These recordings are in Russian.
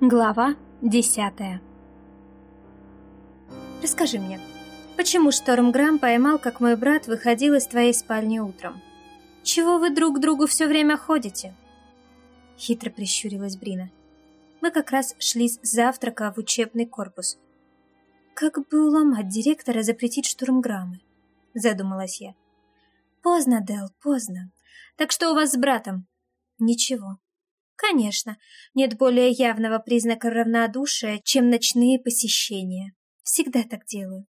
Глава десятая Расскажи мне, почему Штормграм поймал, как мой брат выходил из твоей спальни утром? Чего вы друг к другу все время ходите? Хитро прищурилась Брина. Мы как раз шли с завтрака в учебный корпус. Как бы уломать директора запретить штурмграммы? Задумалась я. Поздно, Дел, поздно. Так что у вас с братом? Ничего. Конечно, нет более явного признака равнодушия, чем ночные посещения. Всегда так делаю.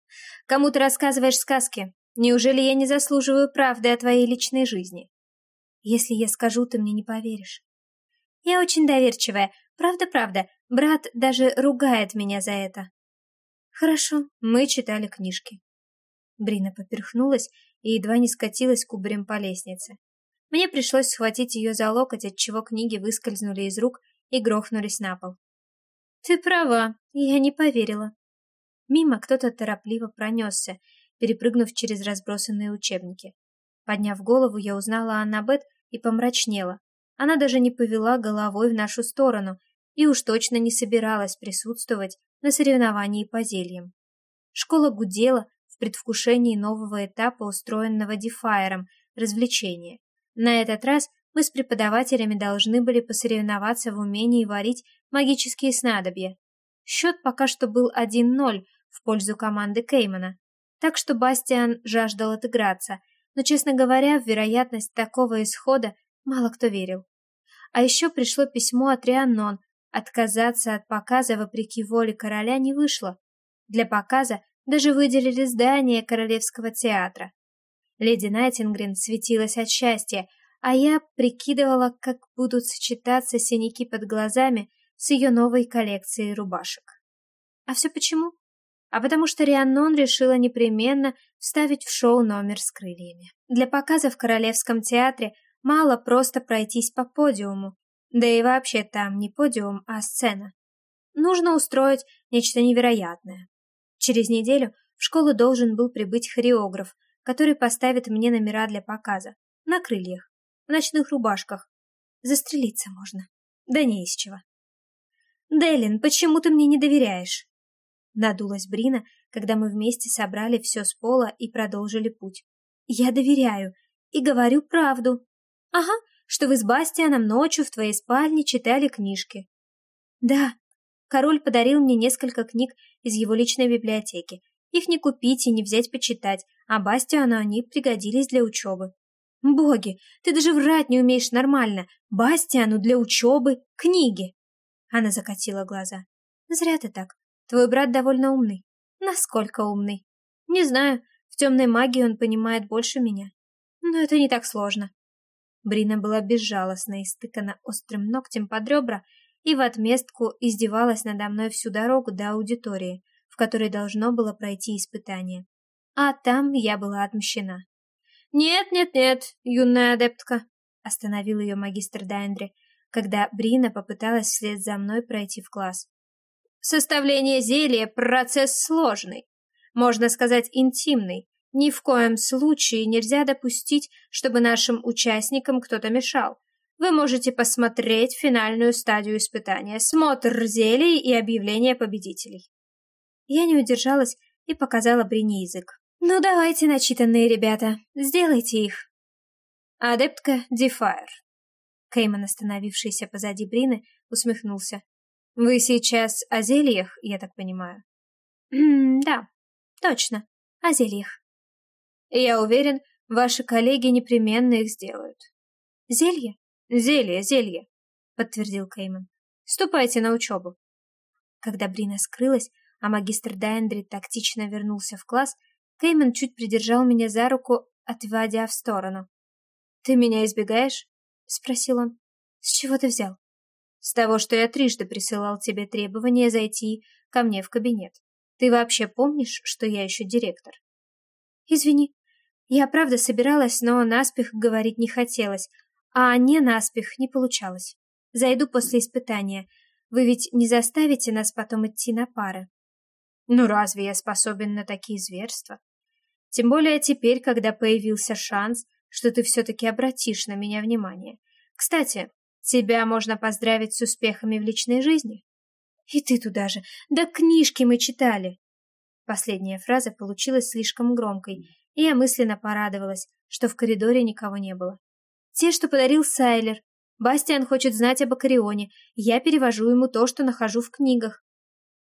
Кому ты рассказываешь сказки? Неужели я не заслуживаю правды о твоей личной жизни? Если я скажу, ты мне не поверишь. Я очень доверчивая. Правда-правда, брат даже ругает меня за это. Хорошо, мы читали книжки. Брина поперхнулась и едва не скатилась кубарем по лестнице. Мне пришлось схватить ее за локоть, отчего книги выскользнули из рук и грохнулись на пол. «Ты права, я не поверила». Мимо кто-то торопливо пронесся, перепрыгнув через разбросанные учебники. Подняв голову, я узнала Аннабет и помрачнела. Она даже не повела головой в нашу сторону и уж точно не собиралась присутствовать на соревновании по зельям. Школа гудела в предвкушении нового этапа, устроенного Дефайером, развлечения. На этот раз мы с преподавателями должны были посоревноваться в умении варить магические снадобья. Счет пока что был 1-0 в пользу команды Кеймана, так что Бастиан жаждал отыграться, но, честно говоря, в вероятность такого исхода мало кто верил. А еще пришло письмо от Рианнон, отказаться от показа вопреки воле короля не вышло. Для показа даже выделили здание Королевского театра. Леди Найтингрен светилась от счастья, а я прикидывала, как будут сочетаться синяки под глазами с ее новой коллекцией рубашек. А все почему? А потому что Рианнон решила непременно вставить в шоу номер с крыльями. Для показа в Королевском театре мало просто пройтись по подиуму, да и вообще там не подиум, а сцена. Нужно устроить нечто невероятное. Через неделю в школу должен был прибыть хореограф, который поставит мне номера для показа. На крыльях, в ночных рубашках. Застрелиться можно. Да не из чего. «Делин, почему ты мне не доверяешь?» Надулась Брина, когда мы вместе собрали все с пола и продолжили путь. «Я доверяю и говорю правду. Ага, что вы с Бастианом ночью в твоей спальне читали книжки». «Да, король подарил мне несколько книг из его личной библиотеки, их не купить и не взять почитать, а Бастиану они пригодились для учебы. Боги, ты даже врать не умеешь нормально. Бастиану для учебы книги. Она закатила глаза. Зря ты так. Твой брат довольно умный. Насколько умный? Не знаю, в темной магии он понимает больше меня. Но это не так сложно. Брина была безжалостна и стыкана острым ногтем под ребра и в отместку издевалась надо мной всю дорогу до аудитории, которой должно было пройти испытание. А там я была отмщена. «Нет, нет, нет, юная адептка», — остановил ее магистр Дайндри, когда Брина попыталась вслед за мной пройти в класс. «Составление зелья — процесс сложный, можно сказать, интимный. Ни в коем случае нельзя допустить, чтобы нашим участникам кто-то мешал. Вы можете посмотреть финальную стадию испытания, смотр зелий и объявление победителей. Я не удержалась и показала Брине язык. «Ну давайте, начитанные ребята, сделайте их!» «Адептка Дефайр». Кейман, остановившийся позади Брины, усмехнулся. «Вы сейчас о зельях, я так понимаю?» «Да, точно, о зельях». «Я уверен, ваши коллеги непременно их сделают». «Зелье?» «Зелье, зелье», — подтвердил Кейман. «Ступайте на учебу». Когда Брина скрылась, а магистр Дайндри тактично вернулся в класс, Кеймен чуть придержал меня за руку, отводя в сторону. «Ты меня избегаешь?» — спросил он. «С чего ты взял?» «С того, что я трижды присылал тебе требование зайти ко мне в кабинет. Ты вообще помнишь, что я еще директор?» «Извини, я правда собиралась, но наспех говорить не хотелось, а не наспех не получалось. Зайду после испытания. Вы ведь не заставите нас потом идти на пары?» Ну разве я способен на такие зверства? Тем более теперь, когда появился шанс, что ты все-таки обратишь на меня внимание. Кстати, тебя можно поздравить с успехами в личной жизни. И ты туда же. Да книжки мы читали. Последняя фраза получилась слишком громкой, и я мысленно порадовалась, что в коридоре никого не было. Те, что подарил Сайлер. Бастиан хочет знать об Акарионе, я перевожу ему то, что нахожу в книгах.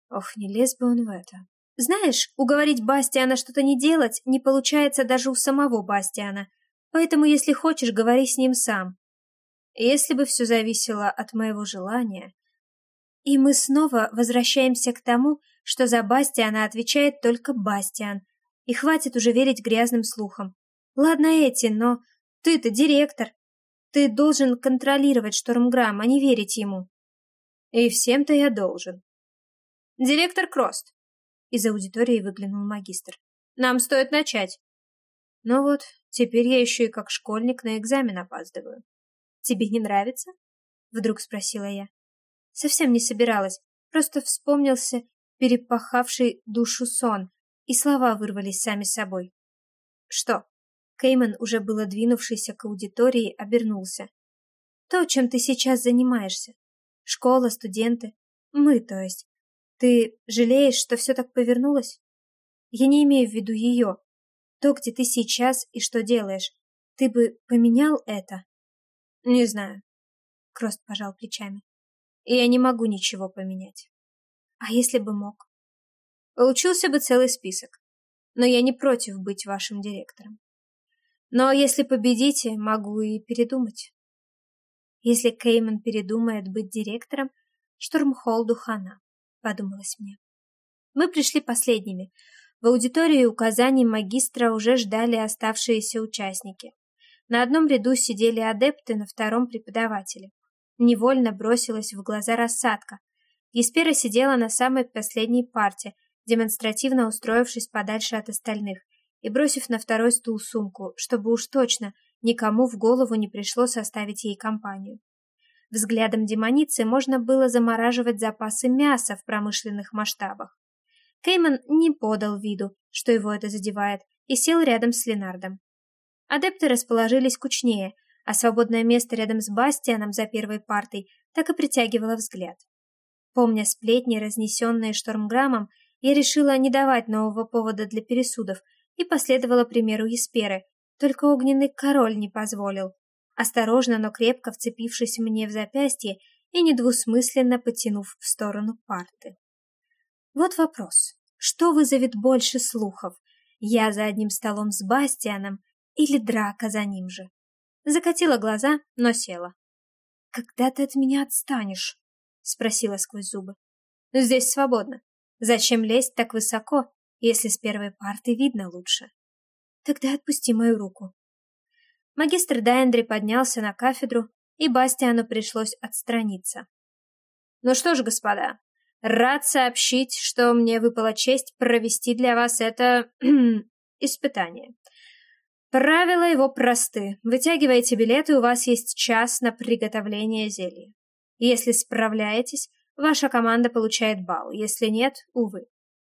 Ох, не лез бы он в это. Знаешь, уговорить Бастиана что-то не делать не получается даже у самого Бастиана, поэтому, если хочешь, говори с ним сам. Если бы все зависело от моего желания... И мы снова возвращаемся к тому, что за Бастиана отвечает только Бастиан, и хватит уже верить грязным слухам. Ладно эти, но ты-то директор. Ты должен контролировать Штормграм, а не верить ему. И всем-то я должен. Директор Крост. Из аудитории выглянул магистр. Нам стоит начать. Ну вот, теперь я еще и как школьник на экзамен опаздываю. Тебе не нравится? Вдруг спросила я. Совсем не собиралась, просто вспомнился перепахавший душу сон, и слова вырвались сами собой. Что? Кейман, уже было двинувшийся к аудитории, обернулся. То, чем ты сейчас занимаешься. Школа, студенты. Мы, то есть. Ты жалеешь, что все так повернулось? Я не имею в виду ее. То, где ты сейчас и что делаешь. Ты бы поменял это? Не знаю. Крост пожал плечами. Я не могу ничего поменять. А если бы мог? Получился бы целый список. Но я не против быть вашим директором. Но если победите, могу и передумать. Если Кейман передумает быть директором, Штормхолду хана подумалось мне. Мы пришли последними. В аудитории указаний магистра уже ждали оставшиеся участники. На одном ряду сидели адепты, на втором преподаватели. Невольно бросилась в глаза рассадка. Еспера сидела на самой последней парте, демонстративно устроившись подальше от остальных и бросив на второй стул сумку, чтобы уж точно никому в голову не пришло составить ей компанию. Взглядом демоницы можно было замораживать запасы мяса в промышленных масштабах. Кейман не подал виду, что его это задевает, и сел рядом с Ленардом. Адепты расположились кучнее, а свободное место рядом с Бастианом за первой партой так и притягивало взгляд. Помня сплетни, разнесенные Штормграммом, я решила не давать нового повода для пересудов и последовала примеру Есперы, только огненный король не позволил, осторожно, но крепко вцепившись мне в запястье и недвусмысленно потянув в сторону парты. Вот вопрос. Что вызовет больше слухов? Я за одним столом с Бастианом или драка за ним же? Закатила глаза, но села. «Когда ты от меня отстанешь?» — спросила сквозь зубы. «Здесь свободно. Зачем лезть так высоко, если с первой парты видно лучше?» «Тогда отпусти мою руку», Магистр Дайндри поднялся на кафедру, и Бастиану пришлось отстраниться. «Ну что ж, господа, рад сообщить, что мне выпала честь провести для вас это... испытание. Правила его просты. Вытягиваете билет, и у вас есть час на приготовление зелья. Если справляетесь, ваша команда получает балл, если нет, увы.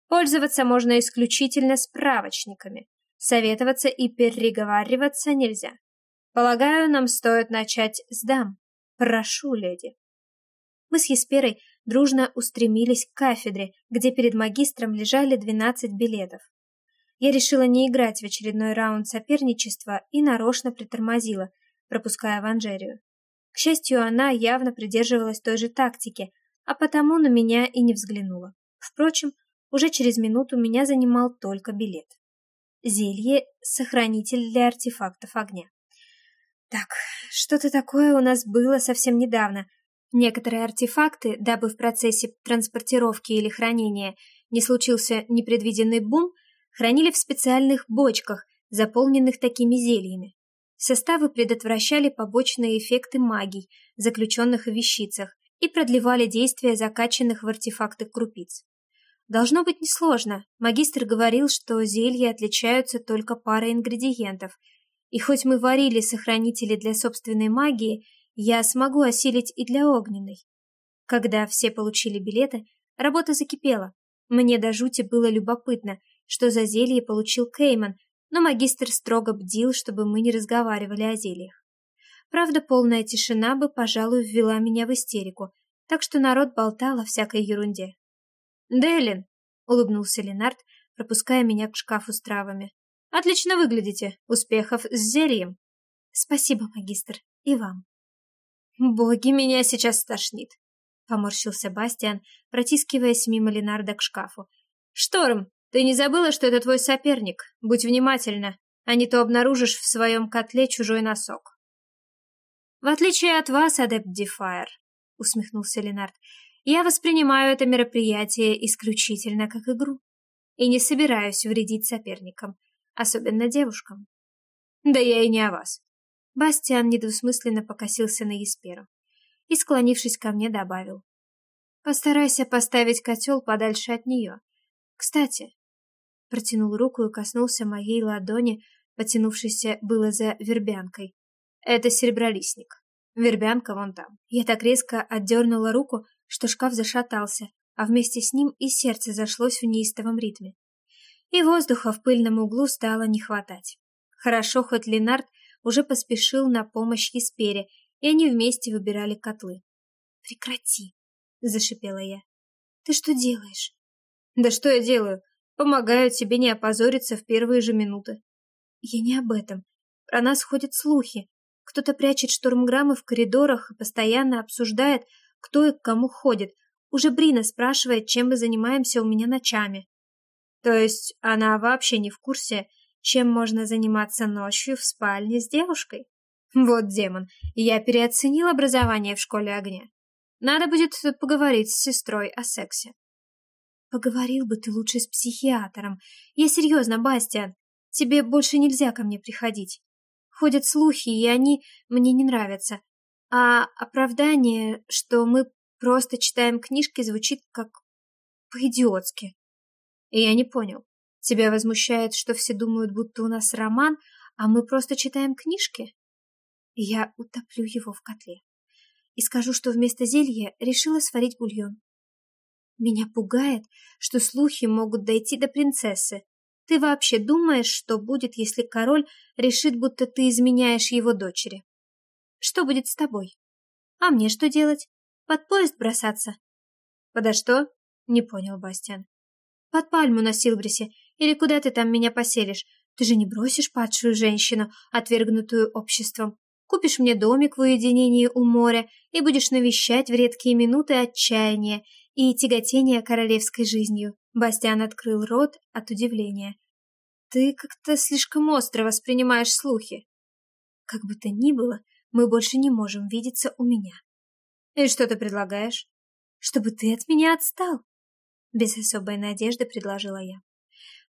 Пользоваться можно исключительно справочниками. Советоваться и переговариваться нельзя. Полагаю, нам стоит начать с дам. Прошу, леди. Мы с Есперой дружно устремились к кафедре, где перед магистром лежали двенадцать билетов. Я решила не играть в очередной раунд соперничества и нарочно притормозила, пропуская Ванжерию. К счастью, она явно придерживалась той же тактики, а потому на меня и не взглянула. Впрочем, уже через минуту меня занимал только билет. Зелье – сохранитель для артефактов огня. Так, что-то такое у нас было совсем недавно. Некоторые артефакты, дабы в процессе транспортировки или хранения не случился непредвиденный бум, хранили в специальных бочках, заполненных такими зельями. Составы предотвращали побочные эффекты магий, заключенных в вещицах, и продлевали действие закачанных в артефакты крупиц. Должно быть несложно. Магистр говорил, что зелья отличаются только парой ингредиентов – и хоть мы варили сохранители для собственной магии, я смогу осилить и для огненной. Когда все получили билеты, работа закипела. Мне до жути было любопытно, что за зелье получил Кейман, но магистр строго бдил, чтобы мы не разговаривали о зельях. Правда, полная тишина бы, пожалуй, ввела меня в истерику, так что народ болтал о всякой ерунде. «Делин!» — улыбнулся Ленард, пропуская меня к шкафу с травами. «Отлично выглядите! Успехов с зельем!» «Спасибо, магистр, и вам!» «Боги, меня сейчас стошнит!» — поморщился Бастиан, протискиваясь мимо Ленарда к шкафу. «Шторм, ты не забыла, что это твой соперник? Будь внимательна, а не то обнаружишь в своем котле чужой носок». «В отличие от вас, адепт Дефайр», — усмехнулся Ленард, «я воспринимаю это мероприятие исключительно как игру и не собираюсь вредить соперникам, особенно девушкам». «Да я и не о вас». Бастиан недвусмысленно покосился на Есперу и, склонившись ко мне, добавил. «Постарайся поставить котел подальше от нее. Кстати, протянул руку и коснулся моей ладони, потянувшейся было за вербянкой. Это серебролистник. Вербянка вон там. Я так резко отдернула руку, что шкаф зашатался, а вместе с ним и сердце зашлось в неистовом ритме. И воздуха в пыльном углу стало не хватать. Хорошо, хоть Ленард уже поспешил на помощь Еспере, и они вместе выбирали котлы. «Прекрати!» — зашипела я. «Ты что делаешь?» «Да что я делаю? Помогаю тебе не опозориться в первые же минуты». «Я не об этом. Про нас ходят слухи. Кто-то прячет штурмграммы в коридорах и постоянно обсуждает, кто и к кому ходит. Уже Брина спрашивает, чем мы занимаемся у меня ночами». То есть она вообще не в курсе, чем можно заниматься ночью в спальне с девушкой? Вот демон, я переоценил образование в школе огня. Надо будет поговорить с сестрой о сексе. Поговорил бы ты лучше с психиатром. Я серьезно, Бастиан. Тебе больше нельзя ко мне приходить. Ходят слухи, и они мне не нравятся. А оправдание, что мы просто читаем книжки, звучит как по-идиотски. И я не понял. Тебя возмущает, что все думают, будто у нас роман, а мы просто читаем книжки? Я утоплю его в котле. И скажу, что вместо зелья решила сварить бульон. Меня пугает, что слухи могут дойти до принцессы. Ты вообще думаешь, что будет, если король решит, будто ты изменяешь его дочери? Что будет с тобой? А мне что делать? Под поезд бросаться? Подо что? Не понял Бастиан. Под пальму на Силбрисе. Или куда ты там меня поселишь? Ты же не бросишь падшую женщину, отвергнутую обществом. Купишь мне домик в уединении у моря и будешь навещать в редкие минуты отчаяния и тяготение королевской жизнью. Бастиан открыл рот от удивления. Ты как-то слишком остро воспринимаешь слухи. Как бы то ни было, мы больше не можем видеться у меня. И что ты предлагаешь? Чтобы ты от меня отстал. Без особой надежды предложила я.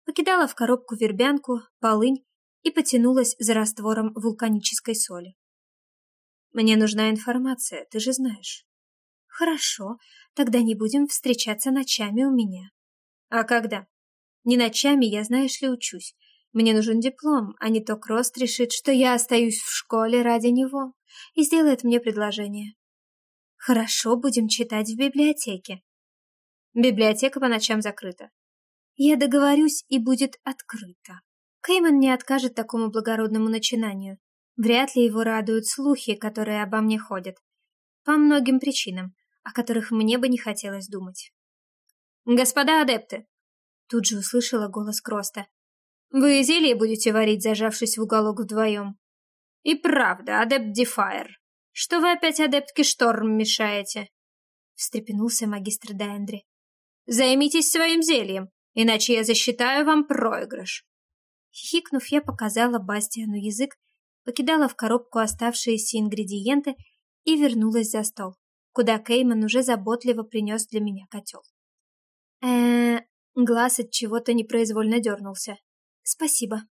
Покидала в коробку вербянку, полынь и потянулась за раствором вулканической соли. Мне нужна информация, ты же знаешь. Хорошо, тогда не будем встречаться ночами у меня. А когда? Не ночами, я, знаешь ли, учусь. Мне нужен диплом, а не то Крост решит, что я остаюсь в школе ради него и сделает мне предложение. Хорошо, будем читать в библиотеке. Библиотека по ночам закрыта. Я договорюсь, и будет открыто. Кейман не откажет такому благородному начинанию. Вряд ли его радуют слухи, которые обо мне ходят. По многим причинам о которых мне бы не хотелось думать. «Господа адепты!» Тут же услышала голос Кроста. «Вы зелье будете варить, зажавшись в уголок вдвоем?» «И правда, адепт Дефайр. Что вы опять адептке Шторм мешаете?» Встрепенулся магистр Дайндри. «Займитесь своим зельем, иначе я засчитаю вам проигрыш». Хихикнув, я показала Бастиану язык, покидала в коробку оставшиеся ингредиенты и вернулась за стол куда Кейман уже заботливо принес для меня котел. э глаз от чего-то непроизвольно дернулся. Спасибо.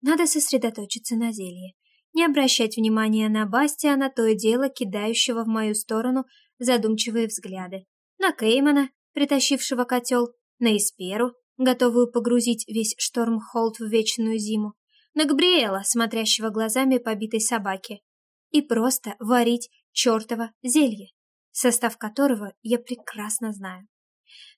Надо сосредоточиться на зелье. Не обращать внимания на Бастиана, то и дело кидающего в мою сторону задумчивые взгляды. На Кеймана, притащившего котел, на Исперу, готовую погрузить весь Штормхолд в вечную зиму, на Габриэла, смотрящего глазами побитой собаки, и просто варить чертово зелье, состав которого я прекрасно знаю.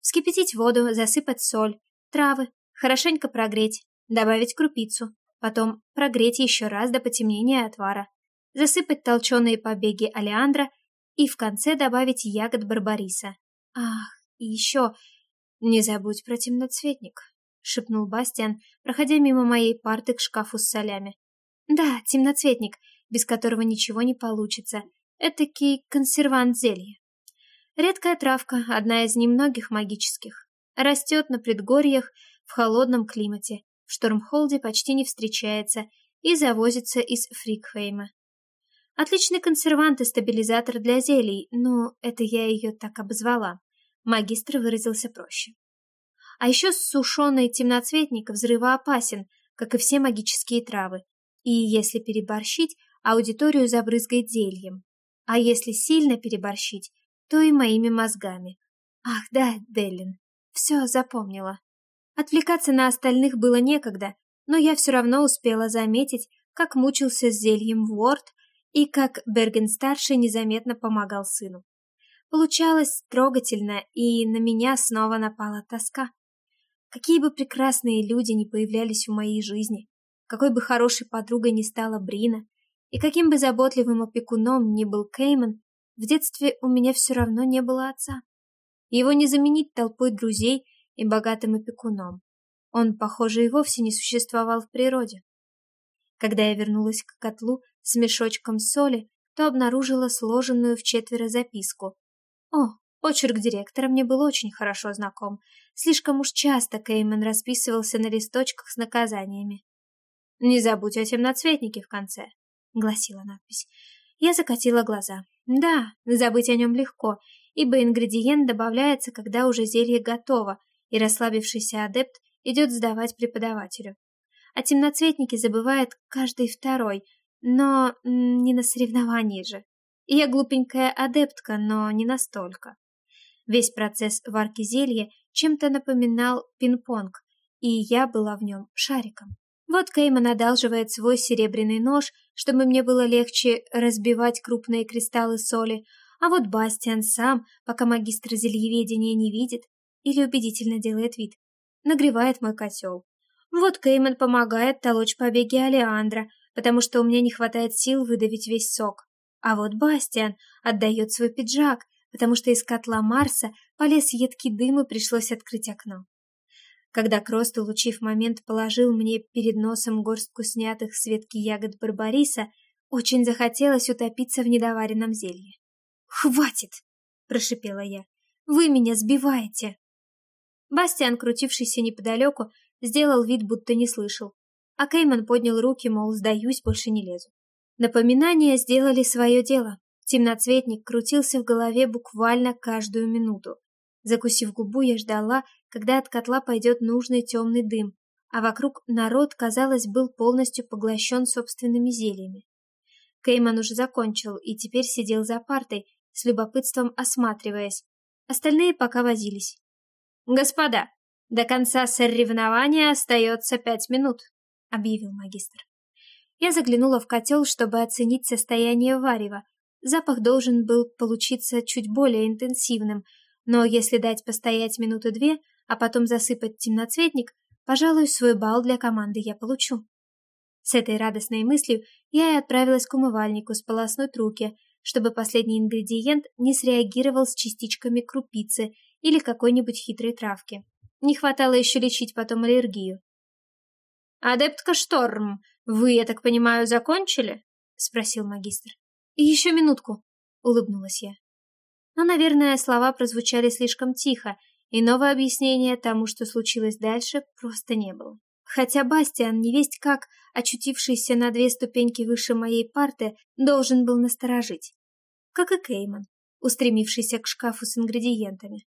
Вскипятить воду, засыпать соль, травы, хорошенько прогреть, добавить крупицу, потом прогреть еще раз до потемнения отвара, засыпать толченые побеги олеандра и в конце добавить ягод барбариса. Ах, и еще... Не забудь про темноцветник, шепнул Бастиан, проходя мимо моей парты к шкафу с солями. Да, темноцветник, без которого ничего не получится. Этакий консервант зелья. Редкая травка, одна из немногих магических. Растет на предгорьях в холодном климате, в Штормхолде почти не встречается и завозится из Фрикхейма. Отличный консервант и стабилизатор для зелий, но это я ее так обозвала. Магистр выразился проще. А еще сушеный темноцветник взрывоопасен, как и все магические травы. И если переборщить, аудиторию забрызгает зельем. А если сильно переборщить, то и моими мозгами. Ах да, Деллин, все запомнила. Отвлекаться на остальных было некогда, но я все равно успела заметить, как мучился с зельем Уорд и как Берген-старший незаметно помогал сыну. Получалось трогательно, и на меня снова напала тоска. Какие бы прекрасные люди ни появлялись в моей жизни, какой бы хорошей подругой ни стала Брина, и каким бы заботливым опекуном ни был Кейман, в детстве у меня все равно не было отца. Его не заменить толпой друзей и богатым опекуном. Он, похоже, и вовсе не существовал в природе. Когда я вернулась к котлу с мешочком соли, то обнаружила сложенную в четверо записку. О, почерк директора мне был очень хорошо знаком. Слишком уж часто Кеймен расписывался на листочках с наказаниями. «Не забудь о темноцветнике в конце», — гласила надпись. Я закатила глаза. Да, забыть о нем легко, ибо ингредиент добавляется, когда уже зелье готово, и расслабившийся адепт идет сдавать преподавателю. О темноцветнике забывает каждый второй, но не на соревновании же. Я глупенькая адептка, но не настолько. Весь процесс варки зелья чем-то напоминал пинг-понг, и я была в нем шариком. Вот Кейман одалживает свой серебряный нож, чтобы мне было легче разбивать крупные кристаллы соли, а вот Бастиан сам, пока магистр зельеведения не видит или убедительно делает вид, нагревает мой котел. Вот Кейман помогает толочь побеги Алеандра, потому что у меня не хватает сил выдавить весь сок. А вот Бастиан отдает свой пиджак, потому что из котла Марса полез едкий дым и пришлось открыть окно. Когда Крост, улучив момент, положил мне перед носом горстку снятых с ветки ягод барбариса, очень захотелось утопиться в недоваренном зелье. «Хватит!» – прошипела я. «Вы меня сбиваете!» Бастиан, крутившийся неподалеку, сделал вид, будто не слышал. А Кейман поднял руки, мол, сдаюсь, больше не лезу. Напоминания сделали свое дело. Темноцветник крутился в голове буквально каждую минуту. Закусив губу, я ждала, когда от котла пойдет нужный темный дым, а вокруг народ, казалось, был полностью поглощен собственными зельями. Кейман уже закончил и теперь сидел за партой, с любопытством осматриваясь. Остальные пока возились. «Господа, до конца соревнования остается пять минут», — объявил магистр. Я заглянула в котел, чтобы оценить состояние варева. Запах должен был получиться чуть более интенсивным, но если дать постоять минуты две, а потом засыпать темноцветник, пожалуй, свой балл для команды я получу. С этой радостной мыслью я и отправилась к умывальнику сполоснуть руки, чтобы последний ингредиент не среагировал с частичками крупицы или какой-нибудь хитрой травки. Не хватало еще лечить потом аллергию. «Адептка Шторм, вы, я так понимаю, закончили?» — спросил магистр. «Еще минутку», — улыбнулась я. Но, наверное, слова прозвучали слишком тихо, и нового объяснения тому, что случилось дальше, просто не было. Хотя Бастиан, невесть как, очутившийся на две ступеньки выше моей парты, должен был насторожить. Как и Кейман, устремившийся к шкафу с ингредиентами.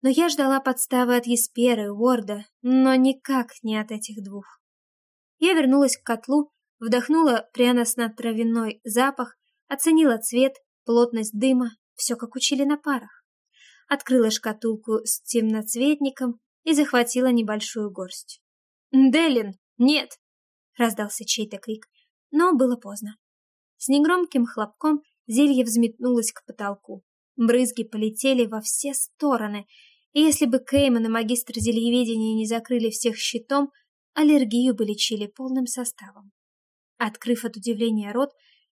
Но я ждала подставы от Есперы, Уорда, но никак не от этих двух. Я вернулась к котлу, вдохнула пряно-травяной запах, оценила цвет, плотность дыма, все как учили на парах. Открыла шкатулку с темноцветником и захватила небольшую горсть. «Делин, нет!» — раздался чей-то крик, но было поздно. С негромким хлопком зелье взметнулось к потолку. Брызги полетели во все стороны, и если бы Кейман и магистр зельеведения не закрыли всех щитом, аллергию бы лечили полным составом. Открыв от удивления рот,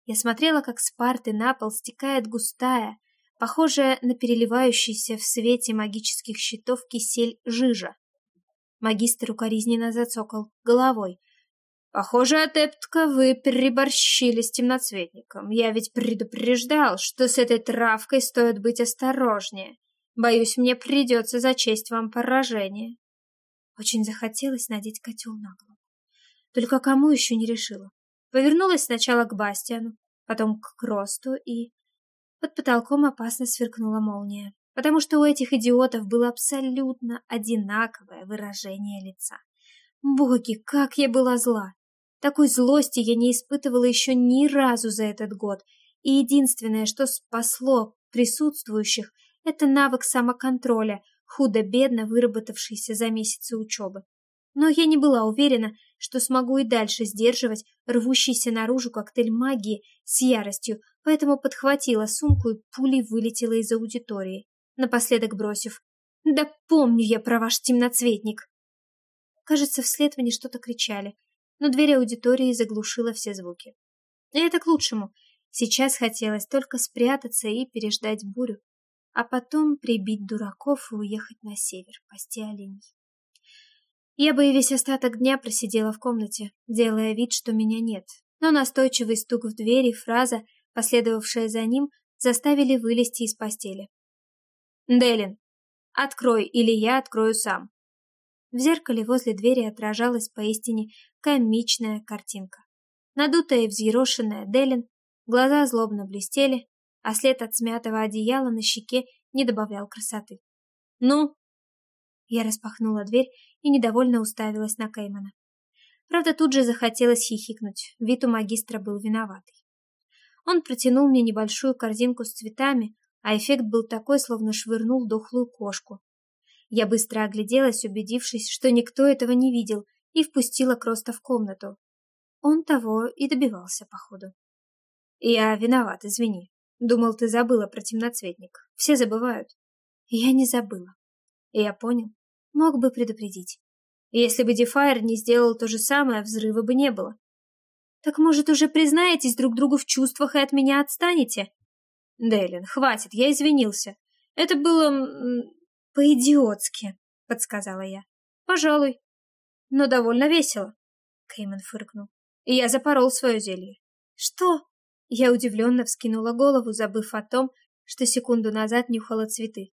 Я смотрела, как с парты на пол стекает густая, похожая на переливающийся в свете магических щитов кисель жижа. Магистр укоризненно зацокал головой. «Похоже, адептка, вы переборщили с темноцветником. Я ведь предупреждал, что с этой травкой стоит быть осторожнее. Боюсь, мне придется зачесть вам поражение». Очень захотелось надеть котел на голову. Только кому еще не решила. Повернулась сначала к Бастиану, потом к Кросту и... Под потолком опасно сверкнула молния, потому что у этих идиотов было абсолютно одинаковое выражение лица. Боги, как я была зла! Такой злости я не испытывала еще ни разу за этот год, и единственное, что спасло присутствующих, это навык самоконтроля, худо-бедно выработавшийся за месяцы учебы. Но я не была уверена, что смогу и дальше сдерживать рвущийся наружу коктейль магии с яростью, поэтому подхватила сумку и пулей вылетела из аудитории, напоследок бросив «Да помню я про ваш темноцветник!» Кажется, вслед мне что-то кричали, но дверь аудитории заглушила все звуки. И это к лучшему. Сейчас хотелось только спрятаться и переждать бурю, а потом прибить дураков и уехать на север, пасти оленей. Я бы и весь остаток дня просидела в комнате, делая вид, что меня нет. Но настойчивый стук в дверь и фраза, последовавшая за ним, заставили вылезти из постели. «Делин, открой, или я открою сам». В зеркале возле двери отражалась поистине комичная картинка. Надутая и взъерошенная Делин, глаза злобно блестели, а след от смятого одеяла на щеке не добавлял красоты. «Ну?» Я распахнула дверь и недовольно уставилась на Кеймана. Правда, тут же захотелось хихикнуть, вид у магистра был виноватый. Он протянул мне небольшую корзинку с цветами, а эффект был такой, словно швырнул дохлую кошку. Я быстро огляделась, убедившись, что никто этого не видел, и впустила Кроста в комнату. Он того и добивался, походу. «Я виноват, извини. Думал, ты забыла про темноцветник. Все забывают». «Я не забыла». «Я понял. Мог бы предупредить. Если бы Дефайр не сделал то же самое, взрыва бы не было. Так, может, уже признаетесь друг другу в чувствах и от меня отстанете? Дейлин, хватит, я извинился. Это было... по-идиотски, подсказала я. Пожалуй. Но довольно весело. Кейман фыркнул. И я запорол свое зелье. Что? Я удивленно вскинула голову, забыв о том, что секунду назад нюхала цветы.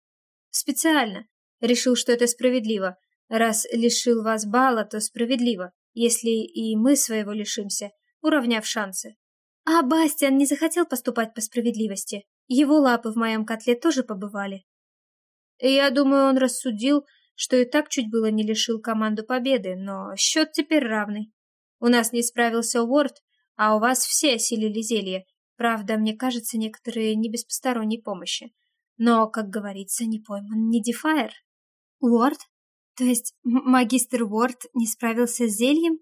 Специально, Решил, что это справедливо. Раз лишил вас бала, то справедливо, если и мы своего лишимся, уравняв шансы. А Бастиан не захотел поступать по справедливости. Его лапы в моем котле тоже побывали. Я думаю, он рассудил, что и так чуть было не лишил команду победы, но счет теперь равный. У нас не справился Уорд, а у вас все осилили зелье. Правда, мне кажется, некоторые не без посторонней помощи. Но, как говорится, не пойман не дефайр. Уорд? То есть магистр Уорд не справился с зельем?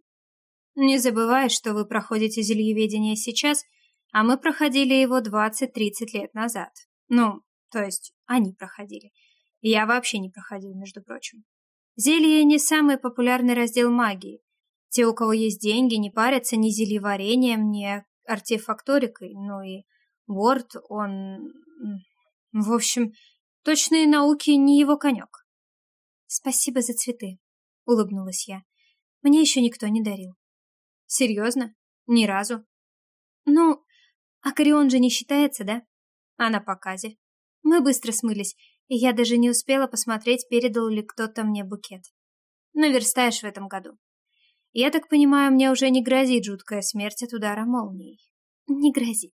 Не забывай, что вы проходите зельеведение сейчас, а мы проходили его 20-30 лет назад. Ну, то есть они проходили. Я вообще не проходил, между прочим. Зелье не самый популярный раздел магии. Те, у кого есть деньги, не парятся ни зельеварением, ни артефакторикой. Ну и Уорд, он... В общем, точные науки не его конек. «Спасибо за цветы», — улыбнулась я. «Мне еще никто не дарил». «Серьезно? Ни разу?» «Ну, Акарион же не считается, да?» «А на показе?» Мы быстро смылись, и я даже не успела посмотреть, передал ли кто-то мне букет. Наверстаешь в этом году. Я так понимаю, мне уже не грозит жуткая смерть от удара молнией. Не грозит.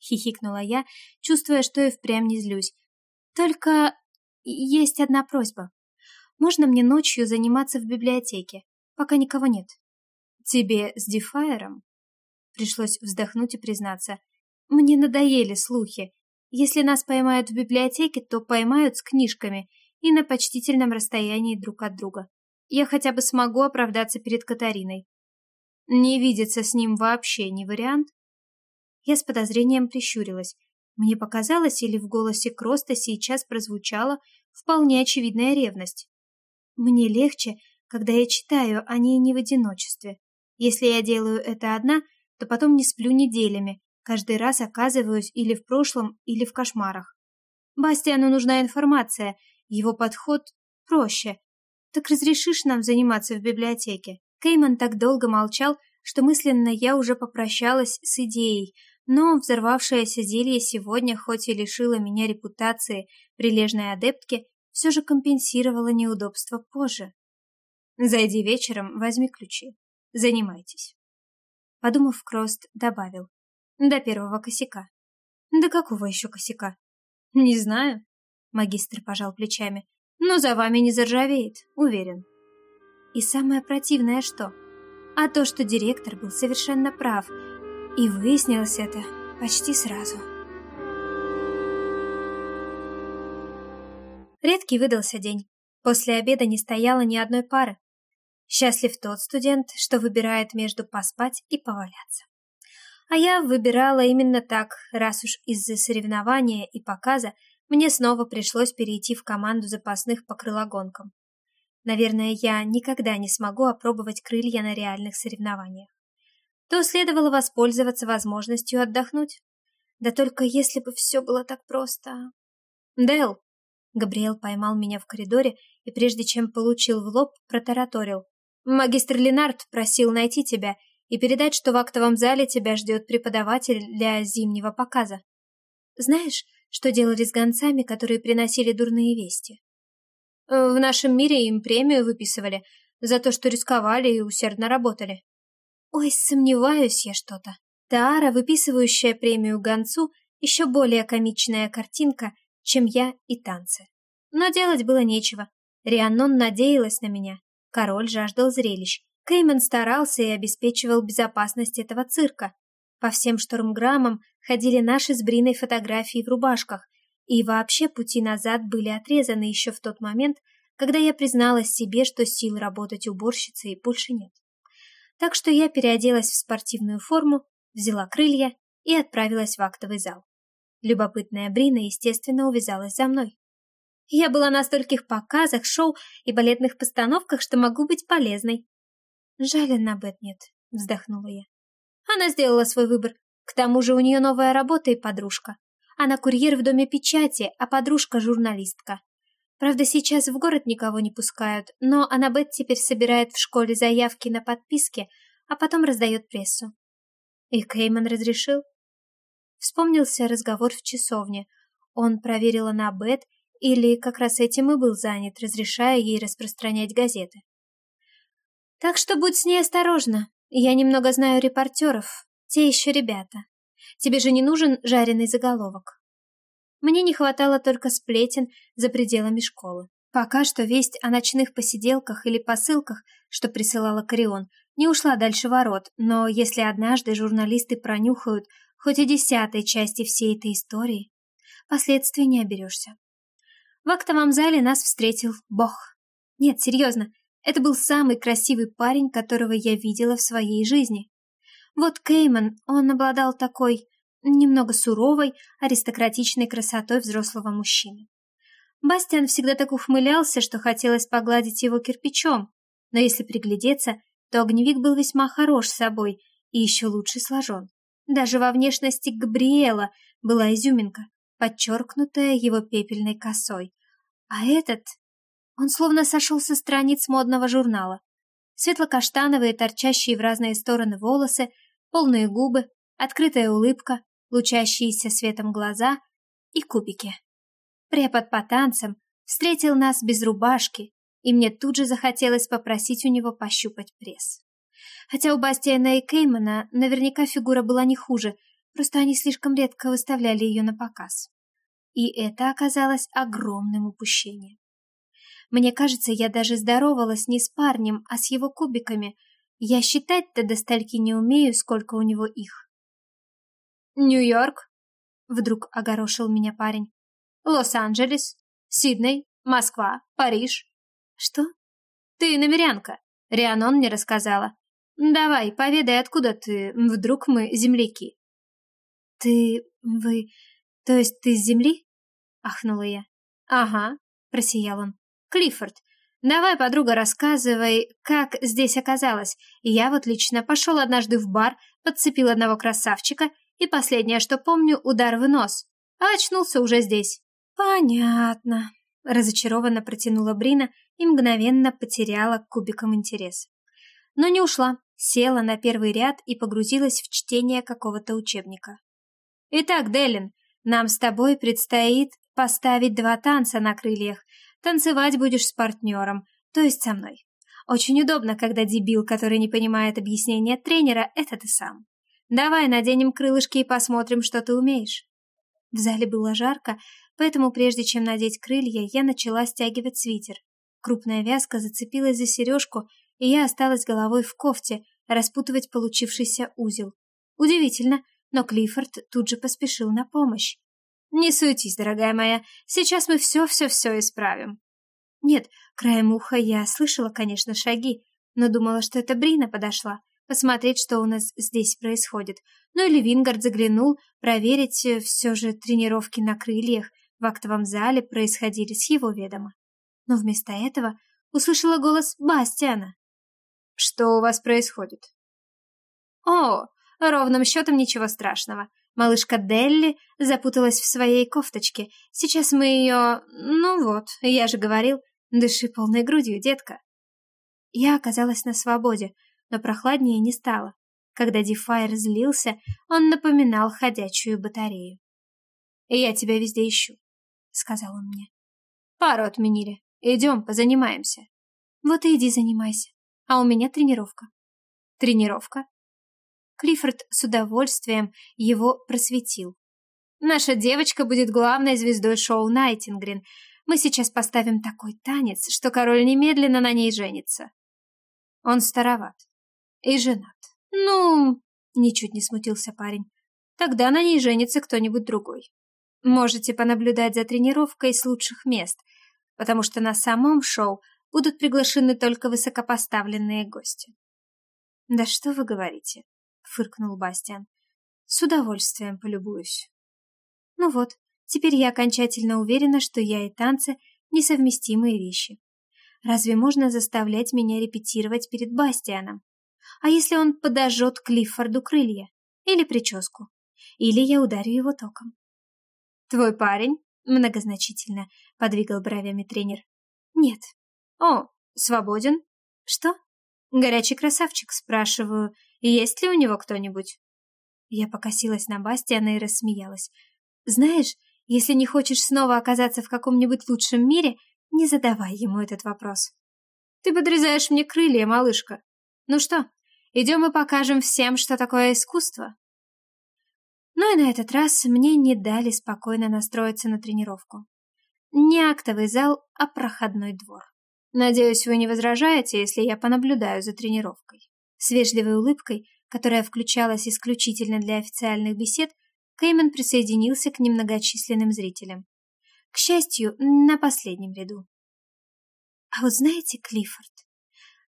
Хихикнула я, чувствуя, что и впрямь не злюсь. Только есть одна просьба. Можно мне ночью заниматься в библиотеке, пока никого нет? Тебе с Дефайером? Пришлось вздохнуть и признаться. Мне надоели слухи. Если нас поймают в библиотеке, то поймают с книжками и на почтительном расстоянии друг от друга. Я хотя бы смогу оправдаться перед Катариной. Не видеться с ним вообще не вариант? Я с подозрением прищурилась. Мне показалось, или в голосе Кроста сейчас прозвучала вполне очевидная ревность. Мне легче, когда я читаю, а не не в одиночестве. Если я делаю это одна, то потом не сплю неделями, Каждый раз оказываюсь или в прошлом, или в кошмарах. Бастиану нужна информация, его подход проще. Так разрешишь нам заниматься в библиотеке? Кейман так долго молчал, что мысленно я уже попрощалась с идеей, но взорвавшееся зелье сегодня, хоть и лишило меня репутации прилежной адептки, все же компенсировало неудобства позже. Зайди вечером, возьми ключи. Занимайтесь. Подумав, Крост добавил. До первого косяка. До какого еще косяка? Не знаю. Магистр пожал плечами. Но за вами не заржавеет, уверен. И самое противное что? А то, что директор был совершенно прав. И выяснилось это почти сразу. Редкий выдался день. После обеда не стояло ни одной пары. Счастлив тот студент, что выбирает между поспать и поваляться. А я выбирала именно так, раз уж из-за соревнования и показа мне снова пришлось перейти в команду запасных по крылогонкам. Наверное, я никогда не смогу опробовать крылья на реальных соревнованиях. То следовало воспользоваться возможностью отдохнуть. Да только если бы все было так просто... Дэл! Габриэл поймал меня в коридоре и прежде чем получил в лоб, протараторил. Магистр Ленард просил найти тебя и передать, что в актовом зале тебя ждет преподаватель для зимнего показа. Знаешь, что делали с гонцами, которые приносили дурные вести? Э, в нашем мире им премию выписывали за то, что рисковали и усердно работали. Ой, сомневаюсь я что-то. Таара, выписывающая премию гонцу, еще более комичная картинка, чем я и танцы. Но делать было нечего. Рианнон надеялась на меня. Король жаждал зрелищ. Кейман старался и обеспечивал безопасность этого цирка. По всем штормграммам ходили наши с Бриной фотографии в рубашках, и вообще пути назад были отрезаны еще в тот момент, когда я призналась себе, что сил работать уборщицей больше нет. Так что я переоделась в спортивную форму, взяла крылья и отправилась в актовый зал. Любопытная Брина, естественно, увязалась за мной. Я была на стольких показах, шоу и балетных постановках, что могу быть полезной. Жаль, Аннабет нет, вздохнула я. Она сделала свой выбор. К тому же у нее новая работа и подружка. Она курьер в доме печати, а подружка журналистка. Правда, сейчас в город никого не пускают, но Аннабет теперь собирает в школе заявки на подписки, а потом раздает прессу. И Кейман разрешил. Вспомнился разговор в часовне. Он проверил Аннабет, или как раз этим и был занят, разрешая ей распространять газеты. Так что будь с ней осторожна. Я немного знаю репортеров. Те еще ребята. Тебе же не нужен жареный заголовок. Мне не хватало только сплетен за пределами школы. Пока что весть о ночных посиделках или посылках, что присылала Корион, не ушла дальше ворот, но если однажды журналисты пронюхают хоть и десятой части всей этой истории, последствий не оберешься. В актовом зале нас встретил Бог. Нет, серьезно, это был самый красивый парень, которого я видела в своей жизни. Вот Кейман, он обладал такой, немного суровой, аристократичной красотой взрослого мужчины. Бастиан всегда так ухмылялся, что хотелось погладить его кирпичом, но если приглядеться, то огневик был весьма хорош собой и еще лучше сложен. Даже во внешности Габриэла была изюминка, подчеркнутая его пепельной косой. А этот он словно сошел со страниц модного журнала. Светло-каштановые, торчащие в разные стороны волосы, полные губы, открытая улыбка, лучащиеся светом глаза и кубики. Препод по танцам встретил нас без рубашки, и мне тут же захотелось попросить у него пощупать пресс. Хотя у Бастиана и Кеймана наверняка фигура была не хуже, просто они слишком редко выставляли ее на показ. И это оказалось огромным упущением. Мне кажется, я даже здоровалась не с парнем, а с его кубиками. Я считать-то до стальки не умею, сколько у него их. «Нью-Йорк?» — вдруг огорошил меня парень. «Лос-Анджелес, Сидней, Москва, Париж». «Что?» «Ты намерянка», — Рианон мне рассказала. «Давай, поведай, откуда ты, вдруг мы земляки». «Ты... вы... то есть ты с земли?» — ахнула я. «Ага», — просиял он. Клиффорд, давай, подруга, рассказывай, как здесь оказалось. Я вот лично пошел однажды в бар, подцепил одного красавчика, И последнее, что помню, удар в нос. А очнулся уже здесь. Понятно. Разочарованно протянула Брина и мгновенно потеряла кубиком интерес. Но не ушла, села на первый ряд и погрузилась в чтение какого-то учебника. «Итак, Делин, нам с тобой предстоит поставить два танца на крыльях. Танцевать будешь с партнером, то есть со мной. Очень удобно, когда дебил, который не понимает объяснения тренера, это ты сам. Давай наденем крылышки и посмотрим, что ты умеешь». В зале было жарко, поэтому прежде чем надеть крылья, я начала стягивать свитер. Крупная вязка зацепилась за сережку, и я осталась головой в кофте, распутывать получившийся узел. Удивительно, но Клиффорд тут же поспешил на помощь. «Не суетись, дорогая моя, сейчас мы все-все-все исправим». Нет, краем уха я слышала, конечно, шаги, но думала, что это Брина подошла, посмотреть, что у нас здесь происходит. Ну или Вингард заглянул, проверить э, все же тренировки на крыльях в актовом зале происходили с его ведома. Но вместо этого услышала голос Бастиана. «Что у вас происходит?» «О, ровным счетом ничего страшного. Малышка Делли запуталась в своей кофточке. Сейчас мы ее... Ну вот, я же говорил, дыши полной грудью, детка». Я оказалась на свободе, но прохладнее не стало. Когда Дефайр злился, он напоминал ходячую батарею. «Я тебя везде ищу», — сказал он мне. «Пару отменили. Идем, позанимаемся». «Вот и иди занимайся. А у меня тренировка». «Тренировка?» Клиффорд с удовольствием его просветил. «Наша девочка будет главной звездой шоу Найтингрин. Мы сейчас поставим такой танец, что король немедленно на ней женится». Он староват и женат. «Ну...» — ничуть не смутился парень. «Тогда на ней женится кто-нибудь другой. Можете понаблюдать за тренировкой с лучших мест, потому что на самом шоу будут приглашены только высокопоставленные гости». «Да что вы говорите?» — фыркнул Бастиан. «С удовольствием полюбуюсь». «Ну вот, теперь я окончательно уверена, что я и танцы — несовместимые вещи. Разве можно заставлять меня репетировать перед Бастианом? А если он подожжет Клиффорду крылья? Или прическу? Или я ударю его током? «Твой парень?» — многозначительно подвигал бровями тренер. «Нет». «О, свободен?» «Что?» «Горячий красавчик, спрашиваю, есть ли у него кто-нибудь?» Я покосилась на Бастиана и рассмеялась. «Знаешь, если не хочешь снова оказаться в каком-нибудь лучшем мире, не задавай ему этот вопрос». «Ты подрезаешь мне крылья, малышка. Ну что, Идем и покажем всем, что такое искусство. Но и на этот раз мне не дали спокойно настроиться на тренировку. Не актовый зал, а проходной двор. Надеюсь, вы не возражаете, если я понаблюдаю за тренировкой. С вежливой улыбкой, которая включалась исключительно для официальных бесед, Кеймен присоединился к немногочисленным зрителям. К счастью, на последнем ряду. А вот знаете, Клиффорд,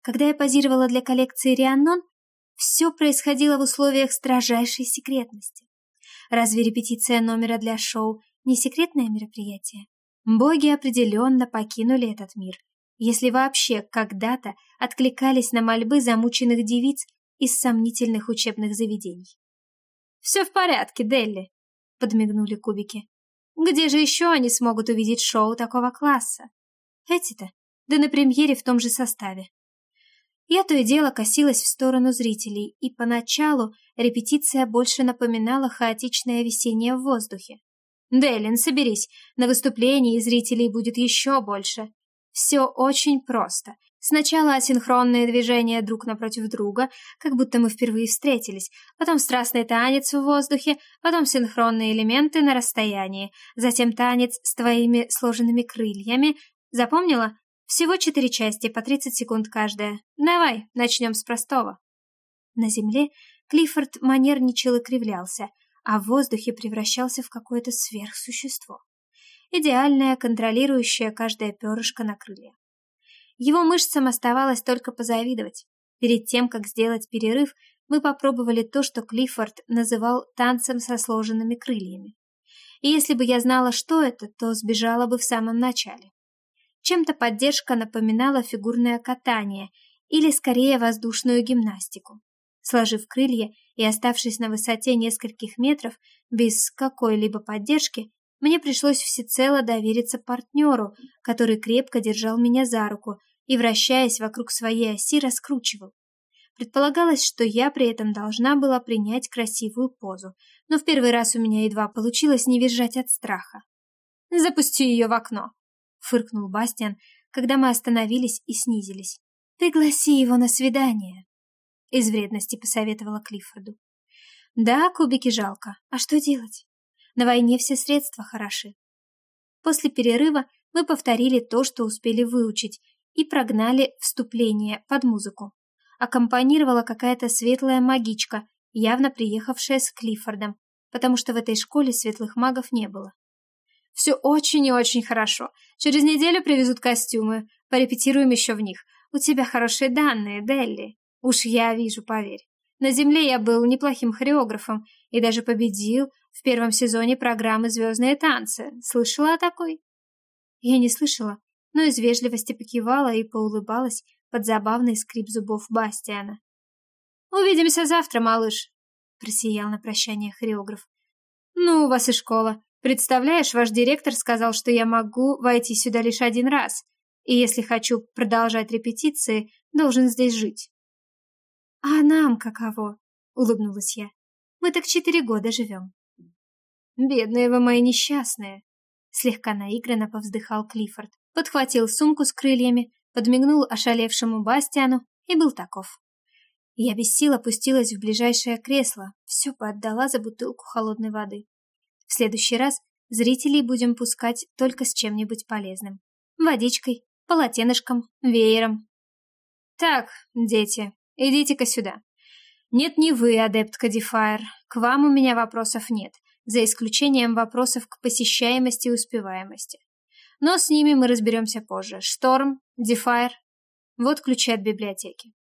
когда я позировала для коллекции Рианнон, все происходило в условиях строжайшей секретности. Разве репетиция номера для шоу не секретное мероприятие? Боги определенно покинули этот мир, если вообще когда-то откликались на мольбы замученных девиц из сомнительных учебных заведений. «Все в порядке, Делли», — подмигнули кубики. «Где же еще они смогут увидеть шоу такого класса? Эти-то, да на премьере в том же составе. Я то и дело косилась в сторону зрителей, и поначалу репетиция больше напоминала хаотичное висение в воздухе. «Делин, соберись, на выступлении зрителей будет еще больше. Все очень просто. Сначала асинхронные движения друг напротив друга, как будто мы впервые встретились, потом страстный танец в воздухе, потом синхронные элементы на расстоянии, затем танец с твоими сложенными крыльями. Запомнила? Всего четыре части, по 30 секунд каждая. Давай, начнем с простого. На земле Клиффорд манерничал и кривлялся, а в воздухе превращался в какое-то сверхсущество. Идеальное, контролирующее каждое перышко на крыльях. Его мышцам оставалось только позавидовать. Перед тем, как сделать перерыв, мы попробовали то, что Клиффорд называл танцем со сложенными крыльями. И если бы я знала, что это, то сбежала бы в самом начале. Чем-то поддержка напоминала фигурное катание или скорее воздушную гимнастику. Сложив крылья и оставшись на высоте нескольких метров без какой-либо поддержки, мне пришлось всецело довериться партнеру, который крепко держал меня за руку и, вращаясь вокруг своей оси, раскручивал. Предполагалось, что я при этом должна была принять красивую позу, но в первый раз у меня едва получилось не визжать от страха. «Запусти ее в окно!» — фыркнул Бастиан, когда мы остановились и снизились. «Пригласи его на свидание!» — из вредности посоветовала Клиффорду. «Да, кубики жалко. А что делать? На войне все средства хороши». После перерыва мы повторили то, что успели выучить, и прогнали вступление под музыку аккомпанировала какая-то светлая магичка, явно приехавшая с Клиффордом, потому что в этой школе светлых магов не было. «Все очень и очень хорошо. Через неделю привезут костюмы. Порепетируем еще в них. У тебя хорошие данные, Делли. Уж я вижу, поверь. На Земле я был неплохим хореографом и даже победил в первом сезоне программы «Звездные танцы». Слышала о такой?» Я не слышала, но из вежливости покивала и поулыбалась, под забавный скрип зубов Бастиана. «Увидимся завтра, малыш», — просиял на прощание хореограф. «Ну, у вас и школа. Представляешь, ваш директор сказал, что я могу войти сюда лишь один раз, и если хочу продолжать репетиции, должен здесь жить». «А нам каково?» — улыбнулась я. «Мы так четыре года живем». «Бедные вы мои несчастные», — слегка наигранно повздыхал Клиффорд, подхватил сумку с крыльями, подмигнул ошалевшему Бастиану и был таков. Я без сил опустилась в ближайшее кресло, все поотдала за бутылку холодной воды. В следующий раз зрителей будем пускать только с чем-нибудь полезным. Водичкой, полотенышком, веером. Так, дети, идите-ка сюда. Нет, не вы, адепт Кодифайр. К вам у меня вопросов нет, за исключением вопросов к посещаемости и успеваемости. Но с ними мы разберемся позже. Шторм, Дефайр. Вот ключи от библиотеки.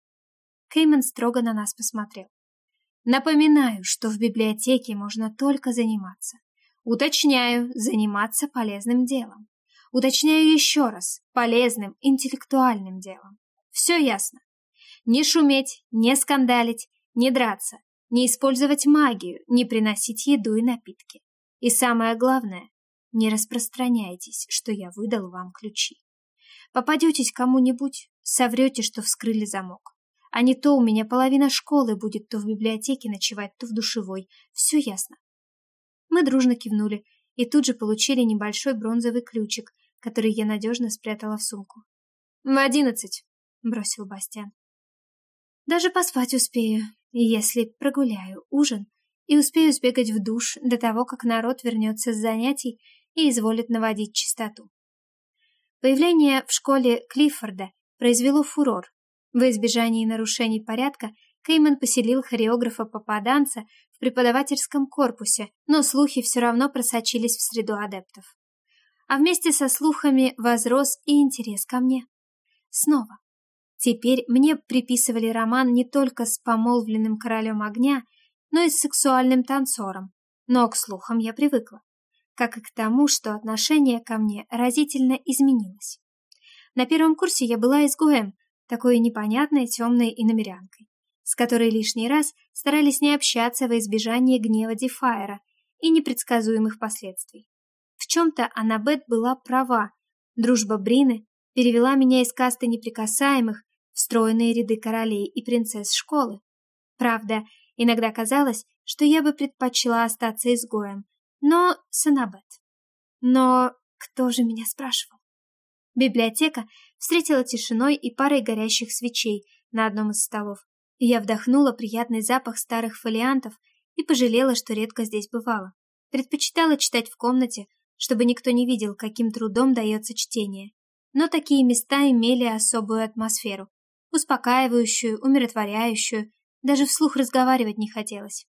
Кеймен строго на нас посмотрел. Напоминаю, что в библиотеке можно только заниматься. Уточняю, заниматься полезным делом. Уточняю еще раз, полезным интеллектуальным делом. Все ясно. Не шуметь, не скандалить, не драться, не использовать магию, не приносить еду и напитки. И самое главное, не распространяйтесь, что я выдал вам ключи. Попадетесь кому-нибудь, соврете, что вскрыли замок. А не то у меня половина школы будет то в библиотеке ночевать, то в душевой. Все ясно. Мы дружно кивнули и тут же получили небольшой бронзовый ключик, который я надежно спрятала в сумку. «В одиннадцать», — бросил Бастиан. «Даже поспать успею, если прогуляю ужин и успею сбегать в душ до того, как народ вернется с занятий и изволит наводить чистоту. Появление в школе Клиффорда произвело фурор. В избежании нарушений порядка Кейман поселил хореографа-попаданца в преподавательском корпусе, но слухи все равно просочились в среду адептов. А вместе со слухами возрос и интерес ко мне. Снова. Теперь мне приписывали роман не только с помолвленным королем огня, но и с сексуальным танцором. Но к слухам я привыкла как и к тому, что отношение ко мне разительно изменилось. На первом курсе я была изгоем, такой непонятной темной иномерянкой, с которой лишний раз старались не общаться во избежание гнева Дефайра и непредсказуемых последствий. В чем-то Аннабет была права, дружба Брины перевела меня из касты неприкасаемых стройные ряды королей и принцесс школы. Правда, иногда казалось, что я бы предпочла остаться изгоем, но Санабет. Но кто же меня спрашивал? Библиотека встретила тишиной и парой горящих свечей на одном из столов. Я вдохнула приятный запах старых фолиантов и пожалела, что редко здесь бывала. Предпочитала читать в комнате, чтобы никто не видел, каким трудом дается чтение. Но такие места имели особую атмосферу, успокаивающую, умиротворяющую, даже вслух разговаривать не хотелось.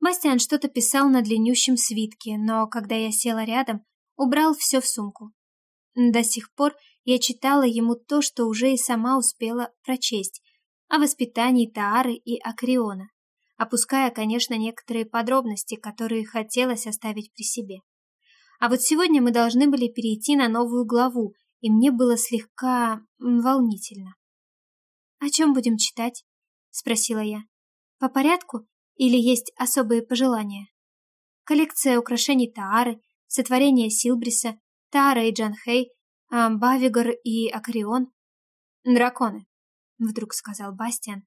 Бастиан что-то писал на длиннющем свитке, но когда я села рядом, убрал все в сумку. До сих пор я читала ему то, что уже и сама успела прочесть, о воспитании Таары и Акриона, опуская, конечно, некоторые подробности, которые хотелось оставить при себе. А вот сегодня мы должны были перейти на новую главу, и мне было слегка волнительно. «О чем будем читать?» — спросила я. По порядку или есть особые пожелания? Коллекция украшений Таары, сотворение Силбриса, Таара и Джанхей, Бавигор и Акрион. Драконы, вдруг сказал Бастиан.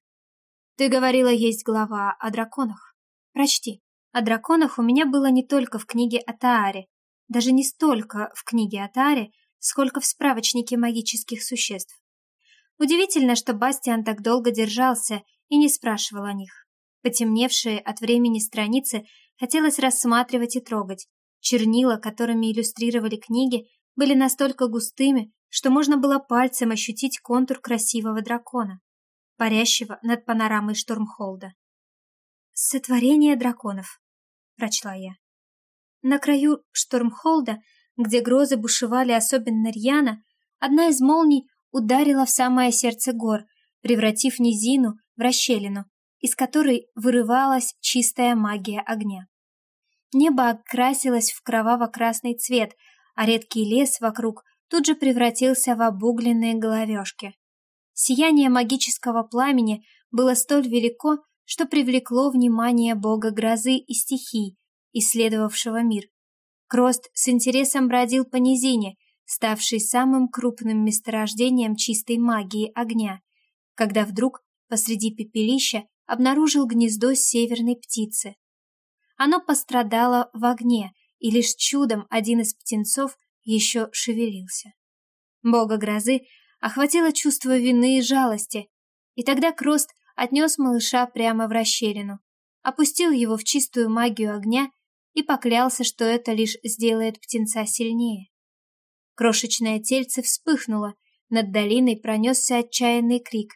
Ты говорила, есть глава о драконах. Прочти. О драконах у меня было не только в книге о Тааре, даже не столько в книге о Тааре, сколько в справочнике магических существ. Удивительно, что Бастиан так долго держался и не спрашивал о них. Потемневшие от времени страницы хотелось рассматривать и трогать. Чернила, которыми иллюстрировали книги, были настолько густыми, что можно было пальцем ощутить контур красивого дракона, парящего над панорамой Штормхолда. «Сотворение драконов», — прочла я. На краю Штормхолда, где грозы бушевали особенно рьяно, одна из молний ударила в самое сердце гор, превратив низину в расщелину, из которой вырывалась чистая магия огня. Небо окрасилось в кроваво-красный цвет, а редкий лес вокруг тут же превратился в обугленные головешки. Сияние магического пламени было столь велико, что привлекло внимание бога грозы и стихий, исследовавшего мир. Крост с интересом бродил по низине, ставшей самым крупным месторождением чистой магии огня, когда вдруг посреди пепелища обнаружил гнездо северной птицы. Оно пострадало в огне, и лишь чудом один из птенцов еще шевелился. Бога грозы охватило чувство вины и жалости, и тогда Крост отнес малыша прямо в расщелину, опустил его в чистую магию огня и поклялся, что это лишь сделает птенца сильнее. Крошечное тельце вспыхнуло, над долиной пронесся отчаянный крик,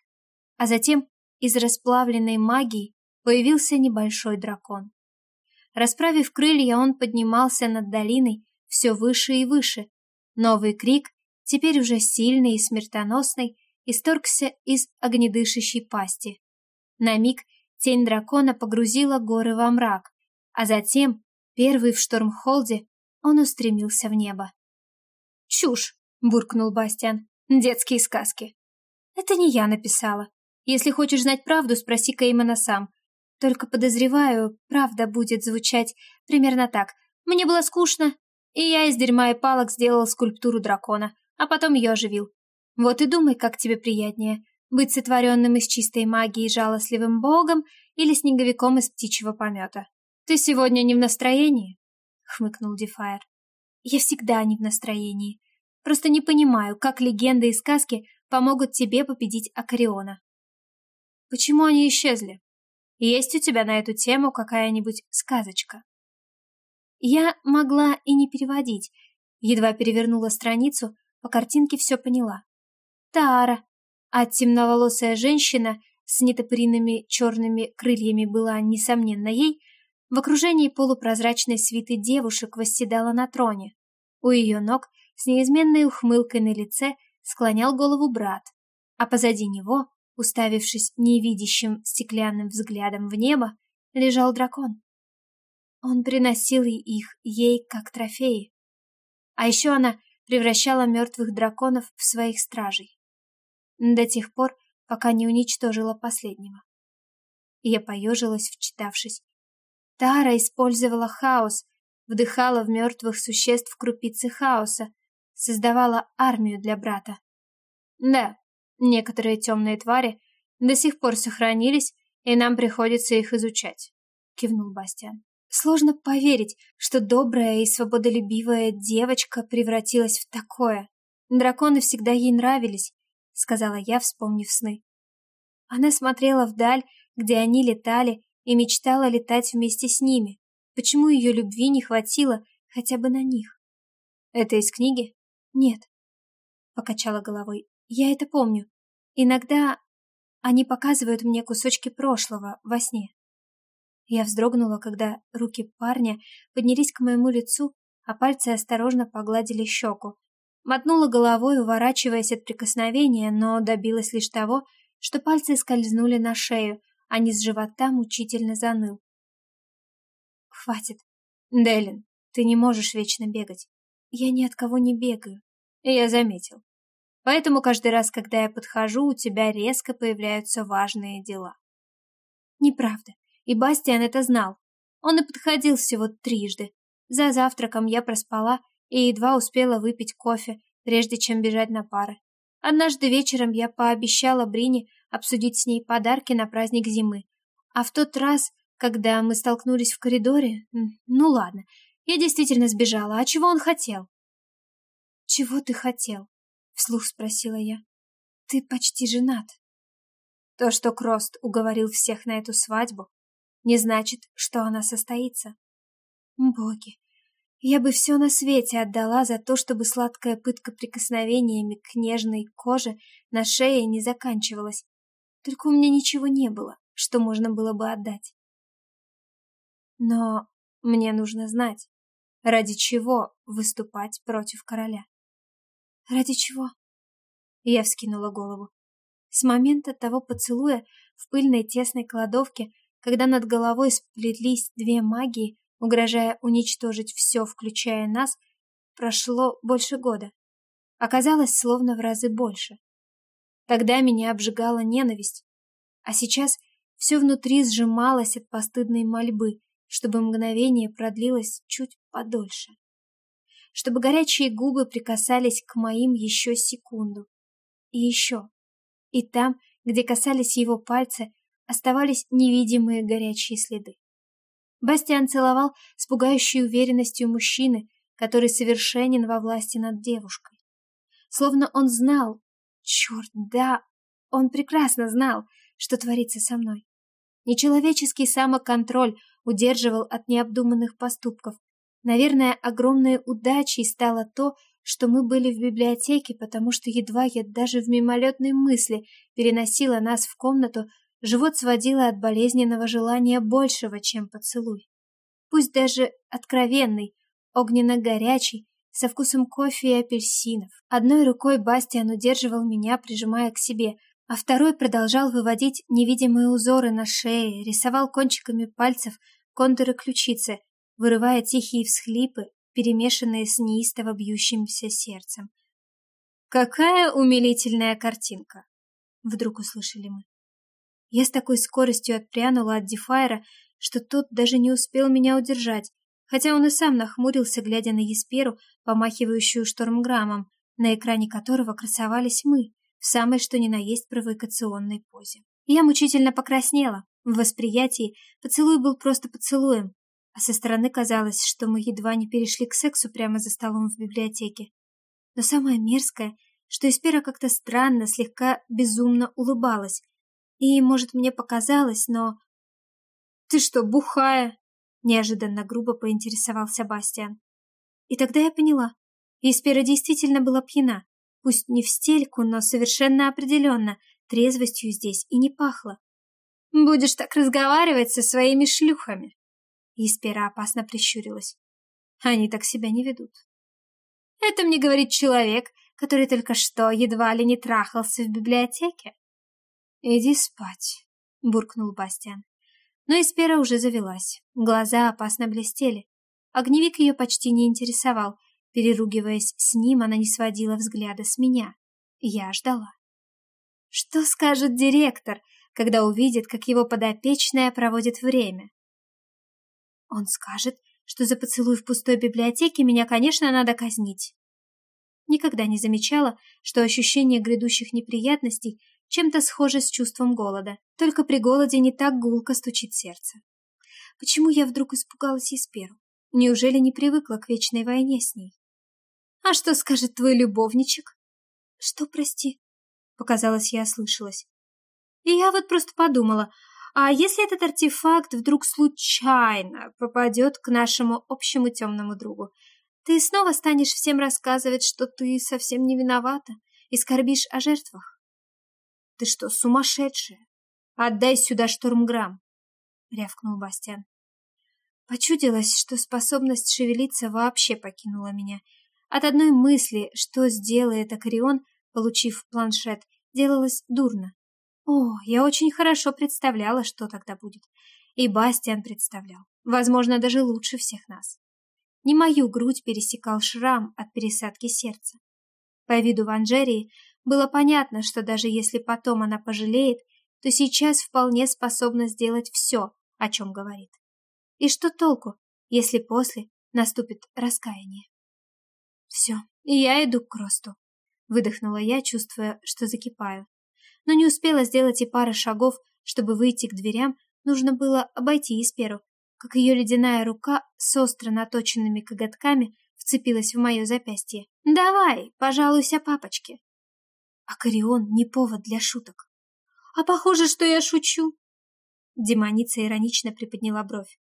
а затем из расплавленной магии появился небольшой дракон. Расправив крылья, он поднимался над долиной все выше и выше. Новый крик, теперь уже сильный и смертоносный, исторгся из огнедышащей пасти. На миг тень дракона погрузила горы во мрак, а затем, первый в Штормхолде, он устремился в небо. «Чушь!» — буркнул Бастиан. «Детские сказки!» «Это не я написала. Если хочешь знать правду, спроси Кеймана сам. Только подозреваю, правда будет звучать примерно так. Мне было скучно, и я из дерьма и палок сделал скульптуру дракона, а потом ее оживил. Вот и думай, как тебе приятнее, быть сотворенным из чистой магии жалостливым богом или снеговиком из птичьего помета. Ты сегодня не в настроении? Хмыкнул Дефайр. Я всегда не в настроении. Просто не понимаю, как легенды и сказки помогут тебе победить Акариона. Почему они исчезли? Есть у тебя на эту тему какая-нибудь сказочка? Я могла и не переводить. Едва перевернула страницу, по картинке все поняла. Тара, а темноволосая женщина с нетопыренными черными крыльями была, несомненно, ей, в окружении полупрозрачной свиты девушек восседала на троне. У ее ног с неизменной ухмылкой на лице склонял голову брат, а позади него Уставившись невидящим стеклянным взглядом в небо, лежал дракон. Он приносил их ей как трофеи. А еще она превращала мертвых драконов в своих стражей. До тех пор, пока не уничтожила последнего. Я поежилась, вчитавшись. Тара использовала хаос, вдыхала в мертвых существ крупицы хаоса, создавала армию для брата. Да, Некоторые темные твари до сих пор сохранились, и нам приходится их изучать», — кивнул Бастиан. «Сложно поверить, что добрая и свободолюбивая девочка превратилась в такое. Драконы всегда ей нравились», — сказала я, вспомнив сны. Она смотрела вдаль, где они летали, и мечтала летать вместе с ними. Почему ее любви не хватило хотя бы на них? Это из книги? Нет. Покачала головой. Я это помню. Иногда они показывают мне кусочки прошлого во сне. Я вздрогнула, когда руки парня поднялись к моему лицу, а пальцы осторожно погладили щеку. Мотнула головой, уворачиваясь от прикосновения, но добилась лишь того, что пальцы скользнули на шею, а низ живота мучительно заныл. «Хватит. Делин, ты не можешь вечно бегать. Я ни от кого не бегаю. Я заметил. Поэтому каждый раз, когда я подхожу, у тебя резко появляются важные дела. Неправда. И Бастиан это знал. Он и подходил всего трижды. За завтраком я проспала и едва успела выпить кофе, прежде чем бежать на пары. Однажды вечером я пообещала Брине обсудить с ней подарки на праздник зимы. А в тот раз, когда мы столкнулись в коридоре... Ну ладно, я действительно сбежала. А чего он хотел? «Чего ты хотел?» — вслух спросила я. «Ты почти женат». То, что Крост уговорил всех на эту свадьбу, не значит, что она состоится. Боги, я бы все на свете отдала за то, чтобы сладкая пытка прикосновениями к нежной коже на шее не заканчивалась. Только у меня ничего не было, что можно было бы отдать. Но мне нужно знать, ради чего выступать против короля. Ради чего? Я вскинула голову. С момента того поцелуя в пыльной тесной кладовке, когда над головой сплетлись две магии, угрожая уничтожить все, включая нас, прошло больше года. Оказалось, словно в разы больше. Тогда меня обжигала ненависть, а сейчас все внутри сжималось от постыдной мольбы, чтобы мгновение продлилось чуть подольше. Чтобы горячие губы прикасались к моим еще секунду. И еще. И там, где касались его пальцы, оставались невидимые горячие следы. Бастиан целовал с пугающей уверенностью мужчины, который совершенен во власти над девушкой. Словно он знал, черт, да, он прекрасно знал, что творится со мной. Нечеловеческий самоконтроль удерживал от необдуманных поступков. Наверное, огромной удачей стало то, что мы были в библиотеке, потому что едва я даже в мимолетной мысли переносила нас в комнату, Живот сводило от болезненного желания большего, чем поцелуй. Пусть даже откровенный, огненно-горячий, со вкусом кофе и апельсинов. Одной рукой Бастиан удерживал меня, прижимая к себе, а второй продолжал выводить невидимые узоры на шее, рисовал кончиками пальцев контуры ключицы, вырывая тихие всхлипы, перемешанные с неистово бьющимся сердцем. «Какая умилительная картинка!» — вдруг услышали мы. Я с такой скоростью отпрянула от Дефайра, что тот даже не успел меня удержать, хотя он и сам нахмурился, глядя на Есперу, помахивающую штормграммом, на экране которого красовались мы, в самой что ни на есть провокационной позе. Я мучительно покраснела. В восприятии поцелуй был просто поцелуем, а со стороны казалось, что мы едва не перешли к сексу прямо за столом в библиотеке. Но самое мерзкое, что Эспера как-то странно, слегка безумно улыбалась, и, может, мне показалось, но... «Ты что, бухая?» Неожиданно грубо поинтересовался Бастиан. И тогда я поняла. Испера действительно была пьяна. Пусть не в стельку, но совершенно определенно. Трезвостью здесь и не пахло. «Будешь так разговаривать со своими шлюхами!» Испера опасно прищурилась. Они так себя не ведут. Это мне говорит человек, который только что едва ли не трахался в библиотеке. «Иди спать», — буркнул Бастиан. Но Эспера уже завелась. Глаза опасно блестели. Огневик ее почти не интересовал. Переругиваясь с ним, она не сводила взгляда с меня. Я ждала. Что скажет директор, когда увидит, как его подопечная проводит время? Он скажет, что за поцелуй в пустой библиотеке меня, конечно, надо казнить. Никогда не замечала, что ощущение грядущих неприятностей чем-то схоже с чувством голода, только при голоде не так гулко стучит сердце. Почему я вдруг испугалась Исперу? Неужели не привыкла к вечной войне с ней? А что скажет твой любовничек? Что, прости? Показалось, я ослышалась. И я вот просто подумала, а если этот артефакт вдруг случайно попадет к нашему общему темному другу, ты снова станешь всем рассказывать, что ты совсем не виновата и скорбишь о жертвах? Ты что, сумасшедшая? Отдай сюда штурмграмм, рявкнул Бастиан. Почудилось, что способность шевелиться вообще покинула меня. От одной мысли, что сделает Акарион, получив планшет, делалось дурно. О, я очень хорошо представляла, что тогда будет. И Бастиан представлял. Возможно, даже лучше всех нас. Не мою грудь пересекал шрам от пересадки сердца. По виду Ванжерии было понятно, что даже если потом она пожалеет, то сейчас вполне способна сделать все, о чем говорит. И что толку, если после наступит раскаяние? Все, я иду к Росту. Выдохнула я, чувствуя, что закипаю. Но не успела сделать и пары шагов, чтобы выйти к дверям, нужно было обойти Исперу, как ее ледяная рука с остро наточенными коготками вцепилась в мое запястье. «Давай, пожалуйся папочке!» А Корион не повод для шуток. «А похоже, что я шучу!» Демоница иронично приподняла бровь.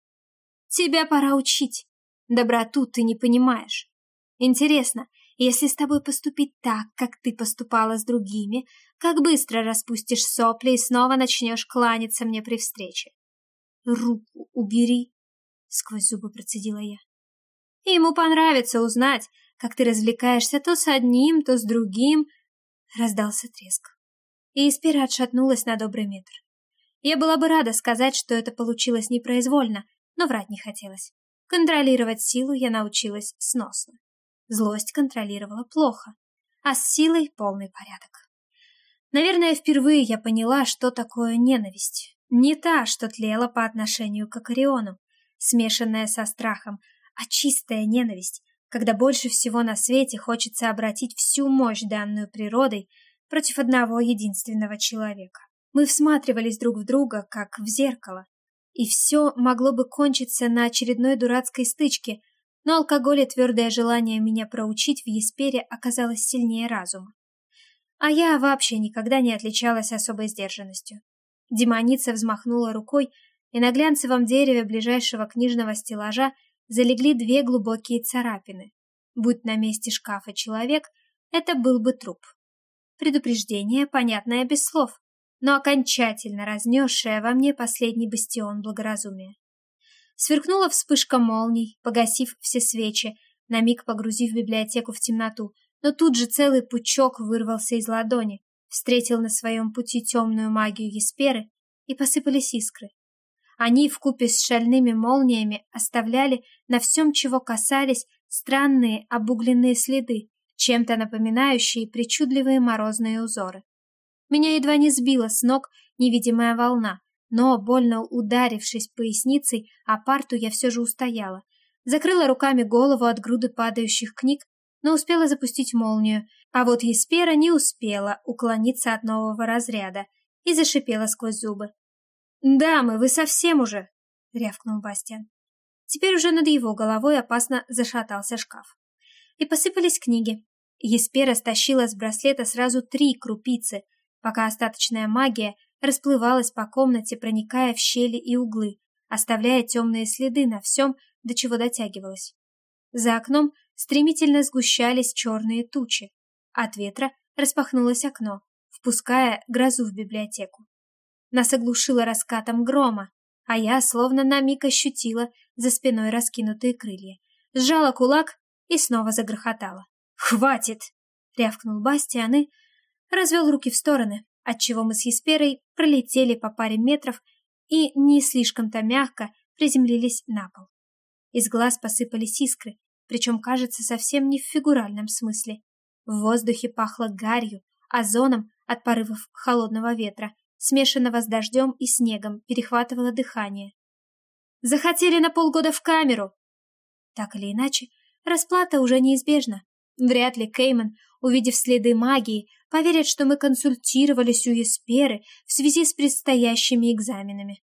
«Тебя пора учить. Доброту ты не понимаешь. Интересно, если с тобой поступить так, как ты поступала с другими, как быстро распустишь сопли и снова начнешь кланяться мне при встрече. Руку убери, сквозь зубы процедила я. Ему понравится узнать, как ты развлекаешься то с одним, то с другим. Раздался треск. И Испира отшатнулась на добрый метр. Я была бы рада сказать, что это получилось непроизвольно, но врать не хотелось. Контролировать силу я научилась сносно. Злость контролировала плохо, а с силой полный порядок. Наверное, впервые я поняла, что такое ненависть. Не та, что тлела по отношению к Акариону, смешанная со страхом, а чистая ненависть, когда больше всего на свете хочется обратить всю мощь, данную природой, против одного единственного человека. Мы всматривались друг в друга, как в зеркало, и все могло бы кончиться на очередной дурацкой стычке – но алкоголь и твердое желание меня проучить в Еспере оказалось сильнее разума. А я вообще никогда не отличалась особой сдержанностью. Демоница взмахнула рукой, и на глянцевом дереве ближайшего книжного стеллажа залегли две глубокие царапины. Будь на месте шкафа человек, это был бы труп. Предупреждение, понятное без слов, но окончательно разнесшее во мне последний бастион благоразумия. Сверкнула вспышка молний, погасив все свечи, на миг погрузив библиотеку в темноту, но тут же целый пучок вырвался из ладони, встретил на своем пути темную магию Есперы, и посыпались искры. Они вкупе с шальными молниями оставляли на всем, чего касались, странные обугленные следы, чем-то напоминающие причудливые морозные узоры. Меня едва не сбила с ног невидимая волна, но, больно ударившись поясницей, о парту я все же устояла. Закрыла руками голову от груды падающих книг, но успела запустить молнию, а вот Еспера не успела уклониться от нового разряда и зашипела сквозь зубы. «Дамы, вы совсем уже!» — рявкнул Бастиан. Теперь уже над его головой опасно зашатался шкаф. И посыпались книги. Еспера стащила с браслета сразу три крупицы, пока остаточная магия расплывалась по комнате, проникая в щели и углы, оставляя темные следы на всем, до чего дотягивалась. За окном стремительно сгущались черные тучи. От ветра распахнулось окно, впуская грозу в библиотеку. Нас оглушило раскатом грома, а я словно на миг ощутила за спиной раскинутые крылья. Сжала кулак и снова загрохотала. «Хватит!» — рявкнул Бастиан и развел руки в стороны, отчего мы с Есперой пролетели по паре метров и не слишком-то мягко приземлились на пол. Из глаз посыпались искры, причем, кажется, совсем не в фигуральном смысле. В воздухе пахло гарью, озоном от порывов холодного ветра, смешанного с дождем и снегом, перехватывало дыхание. «Захотели на полгода в камеру!» Так или иначе, расплата уже неизбежна. Вряд ли Кейман, увидев следы магии, поверит, что мы консультировались у Есперы в связи с предстоящими экзаменами.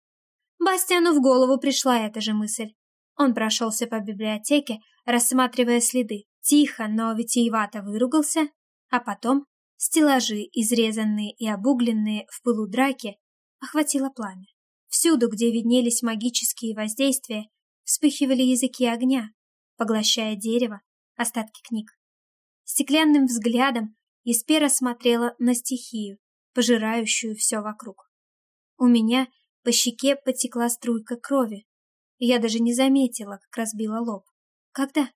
Бастиану в голову пришла эта же мысль. Он прошелся по библиотеке, рассматривая следы, тихо, но витиевато выругался, а потом стеллажи, изрезанные и обугленные в пылу драки, охватило пламя. Всюду, где виднелись магические воздействия, вспыхивали языки огня, поглощая дерево, остатки книг. Стеклянным взглядом Еспера смотрела на стихию, пожирающую все вокруг. У меня по щеке потекла струйка крови. Я даже не заметила, как разбила лоб. Когда?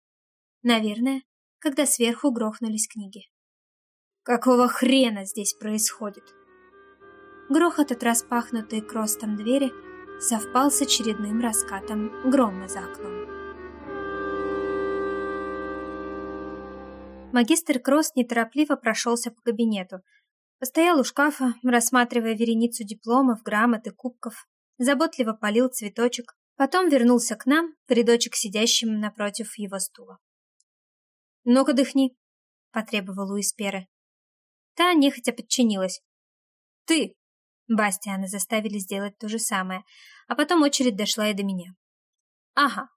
Наверное, когда сверху грохнулись книги. Какого хрена здесь происходит? Грохот от распахнутой кростом двери совпал с очередным раскатом грома за окном. Магистр Кросс неторопливо прошелся по кабинету. Постоял у шкафа, рассматривая вереницу дипломов, грамот и кубков, заботливо полил цветочек, потом вернулся к нам, к рядочек сидящим напротив его стула. «Ну-ка дыхни», — потребовал у Исперы. Та нехотя подчинилась. «Ты!» Бастиана заставили сделать то же самое, а потом очередь дошла и до меня. «Ага,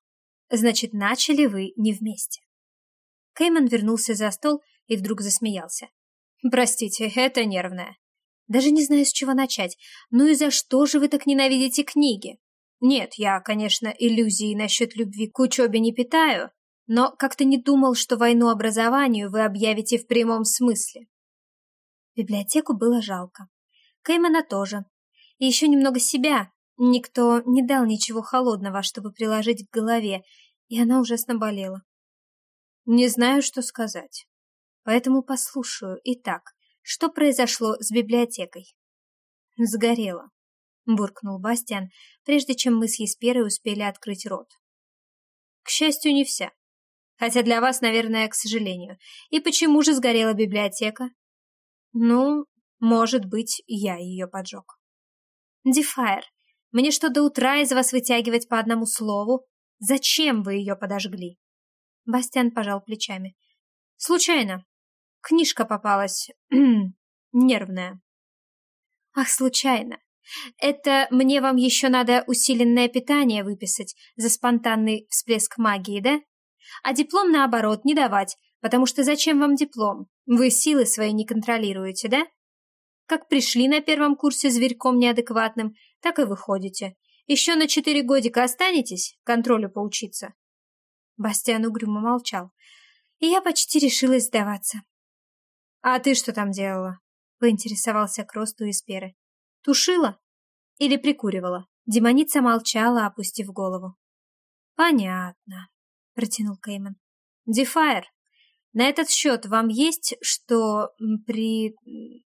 значит, начали вы не вместе». Кейман вернулся за стол и вдруг засмеялся. Простите, это нервное. Даже не знаю, с чего начать. Ну и за что же вы так ненавидите книги? Нет, я, конечно, иллюзий насчет любви к учебе не питаю, но как-то не думал, что войну образованию вы объявите в прямом смысле. Библиотеку было жалко. Кеймана тоже. И еще немного себя. Никто не дал ничего холодного, чтобы приложить к голове, и она ужасно болела. Не знаю, что сказать поэтому послушаю. Итак, что произошло с библиотекой? Сгорела, буркнул Бастиан, прежде чем мы с Есперой успели открыть рот. К счастью, не вся. Хотя для вас, наверное, к сожалению. И почему же сгорела библиотека? Ну, может быть, я ее поджег. Дефайр, мне что, до утра из вас вытягивать по одному слову? Зачем вы ее подожгли? Бастиан пожал плечами. Случайно. Книжка попалась... нервная. Ах, случайно. Это мне вам еще надо усиленное питание выписать за спонтанный всплеск магии, да? А диплом, наоборот, не давать, потому что зачем вам диплом? Вы силы свои не контролируете, да? Как пришли на первом курсе зверьком неадекватным, так и выходите. Еще на четыре годика останетесь контролю поучиться?» Бастиан угрюмо молчал, и я почти решилась сдаваться. «А ты что там делала?» — поинтересовался Кросту из перы. «Тушила? Или прикуривала?» Демоница молчала, опустив голову. «Понятно», — протянул Кейман. «Дефайр, на этот счет вам есть что при...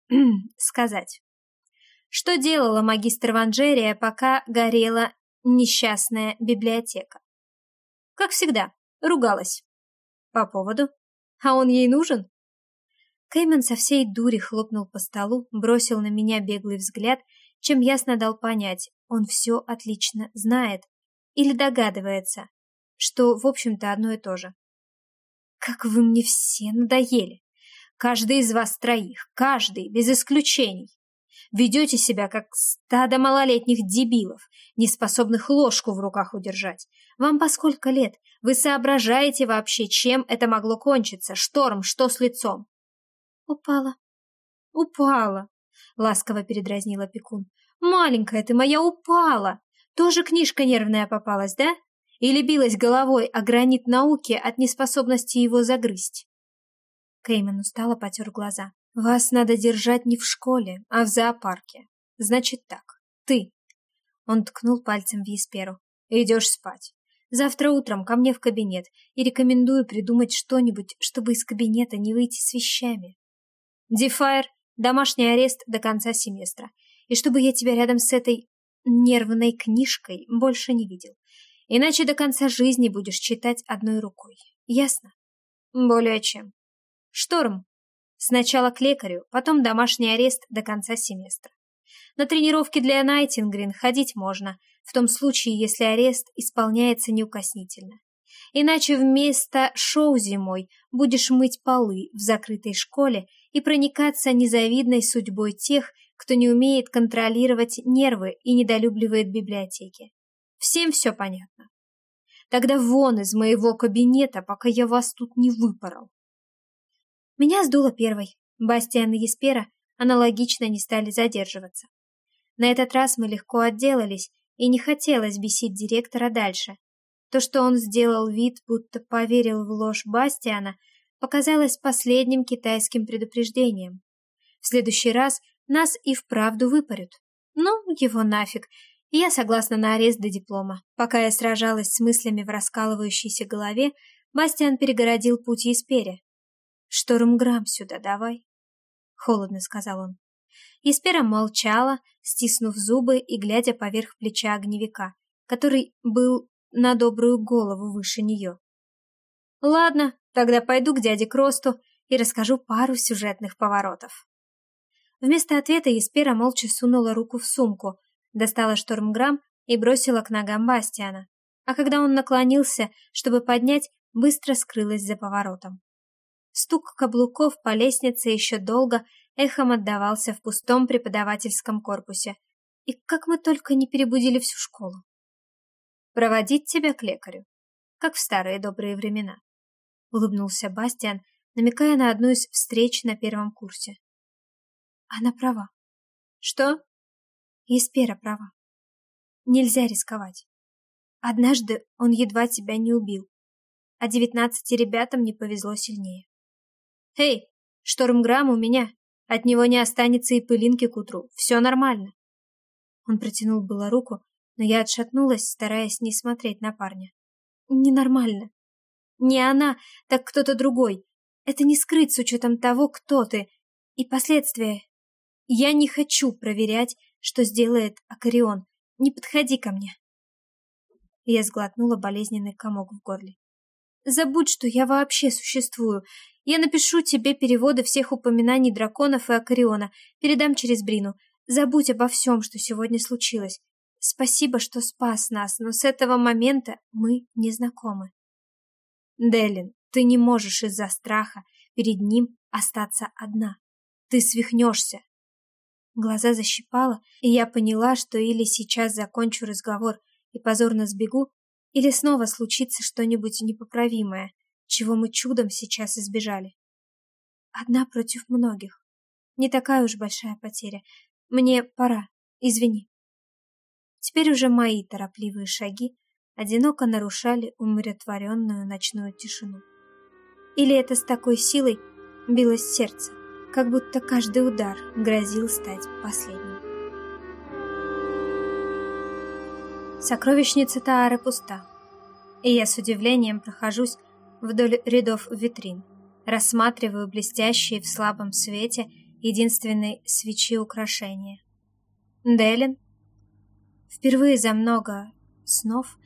сказать?» Что делала магистр Ванжерия, пока горела несчастная библиотека? Как всегда, ругалась. По поводу? А он ей нужен? Кеймен со всей дури хлопнул по столу, бросил на меня беглый взгляд, чем ясно дал понять, он все отлично знает или догадывается, что, в общем-то, одно и то же. «Как вы мне все надоели! Каждый из вас троих, каждый, без исключений. Ведете себя, как стадо малолетних дебилов, не способных ложку в руках удержать. Вам по сколько лет? Вы соображаете вообще, чем это могло кончиться? Шторм, что с лицом? «Упала». «Упала», — ласково передразнила Пекун. «Маленькая ты моя упала! Тоже книжка нервная попалась, да? Или билась головой о гранит науки от неспособности его загрызть?» Кеймен устало потер глаза. «Вас надо держать не в школе, а в зоопарке. Значит так, ты...» Он ткнул пальцем в Есперу. «Идешь спать. Завтра утром ко мне в кабинет и рекомендую придумать что-нибудь, чтобы из кабинета не выйти с вещами. Дефайр, домашний арест до конца семестра. И чтобы я тебя рядом с этой нервной книжкой больше не видел. Иначе до конца жизни будешь читать одной рукой. Ясно? Более чем. Шторм. Сначала к лекарю, потом домашний арест до конца семестра. На тренировки для Найтингрин ходить можно, в том случае, если арест исполняется неукоснительно. Иначе вместо шоу зимой будешь мыть полы в закрытой школе и проникаться незавидной судьбой тех, кто не умеет контролировать нервы и недолюбливает библиотеки. Всем все понятно. Тогда вон из моего кабинета, пока я вас тут не выпорол. Меня сдуло первой. Бастиан и Еспера аналогично не стали задерживаться. На этот раз мы легко отделались, и не хотелось бесить директора дальше, то, что он сделал вид, будто поверил в ложь Бастиана, показалось последним китайским предупреждением. В следующий раз нас и вправду выпарют. Ну, его нафиг. Я согласна на арест до диплома. Пока я сражалась с мыслями в раскалывающейся голове, Бастиан перегородил путь Еспере. «Штормграмм сюда давай», — холодно сказал он. Еспера молчала, стиснув зубы и глядя поверх плеча огневика, который был на добрую голову выше нее. Ладно, тогда пойду к дяде Кросту и расскажу пару сюжетных поворотов. Вместо ответа Еспера молча сунула руку в сумку, достала штормграмм и бросила к ногам Бастиана. А когда он наклонился, чтобы поднять, быстро скрылась за поворотом. Стук каблуков по лестнице еще долго эхом отдавался в пустом преподавательском корпусе. И как мы только не перебудили всю школу. Проводить тебя к лекарю, как в старые добрые времена. Улыбнулся Бастиан, намекая на одну из встреч на первом курсе. Она права. Что? Еспера права. Нельзя рисковать. Однажды он едва тебя не убил, а девятнадцати ребятам не повезло сильнее. Эй, штормграмм у меня. От него не останется и пылинки к утру. Все нормально. Он протянул было руку, но я отшатнулась, стараясь не смотреть на парня. Ненормально. Не она, так кто-то другой. Это не скрыть с учетом того, кто ты. И последствия. Я не хочу проверять, что сделает Акарион. Не подходи ко мне. Я сглотнула болезненный комок в горле. Забудь, что я вообще существую. Я напишу тебе переводы всех упоминаний драконов и Акариона, передам через Брину. Забудь обо всем, что сегодня случилось. Спасибо, что спас нас, но с этого момента мы не знакомы. Делин, ты не можешь из-за страха перед ним остаться одна. Ты свихнешься. Глаза защипало, и я поняла, что или сейчас закончу разговор и позорно сбегу, или снова случится что-нибудь непоправимое, чего мы чудом сейчас избежали. Одна против многих. Не такая уж большая потеря. Мне пора. Извини. Теперь уже мои торопливые шаги одиноко нарушали умиротворенную ночную тишину. Или это с такой силой билось сердце, как будто каждый удар грозил стать последним. Сокровищница Таары пуста, и я с удивлением прохожусь вдоль рядов витрин, рассматриваю блестящие в слабом свете единственной свечи украшения. Делин. Впервые за много снов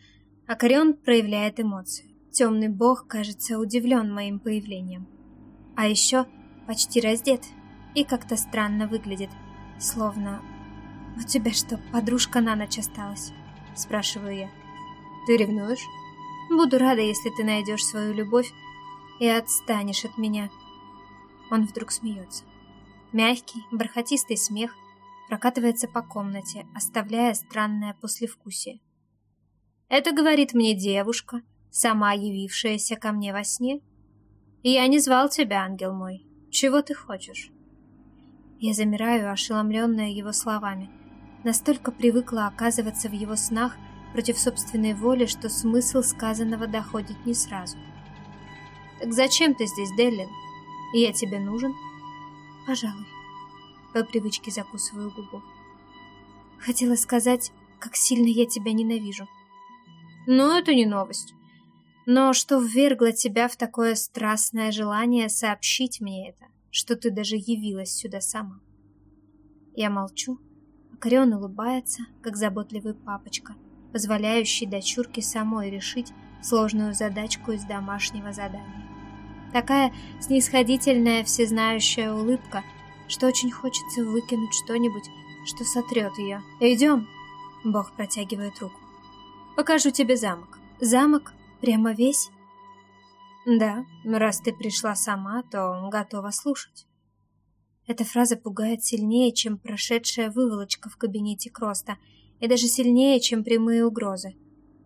Акарион проявляет эмоции. Темный бог, кажется, удивлен моим появлением. А еще почти раздет и как-то странно выглядит, словно... «У тебя что, подружка на ночь осталась?» Спрашиваю я. Ты ревнуешь? Буду рада, если ты найдешь свою любовь и отстанешь от меня. Он вдруг смеется. Мягкий, бархатистый смех прокатывается по комнате, оставляя странное послевкусие. Это говорит мне девушка, сама явившаяся ко мне во сне. Я не звал тебя, ангел мой. Чего ты хочешь? Я замираю, ошеломленная его словами. Настолько привыкла оказываться в его снах против собственной воли, что смысл сказанного доходит не сразу. «Так зачем ты здесь, Деллин? Я тебе нужен?» «Пожалуй». По привычке закусываю губу. Хотела сказать, как сильно я тебя ненавижу. Ну, это не новость. Но что ввергло тебя в такое страстное желание сообщить мне это, что ты даже явилась сюда сама? Я молчу, Корион улыбается, как заботливый папочка, позволяющий дочурке самой решить сложную задачку из домашнего задания. Такая снисходительная, всезнающая улыбка, что очень хочется выкинуть что-нибудь, что сотрет ее. «Идем!» — Бог протягивает руку. «Покажу тебе замок. Замок прямо весь?» «Да, раз ты пришла сама, то готова слушать». Эта фраза пугает сильнее, чем прошедшая выволочка в кабинете Кроста, и даже сильнее, чем прямые угрозы.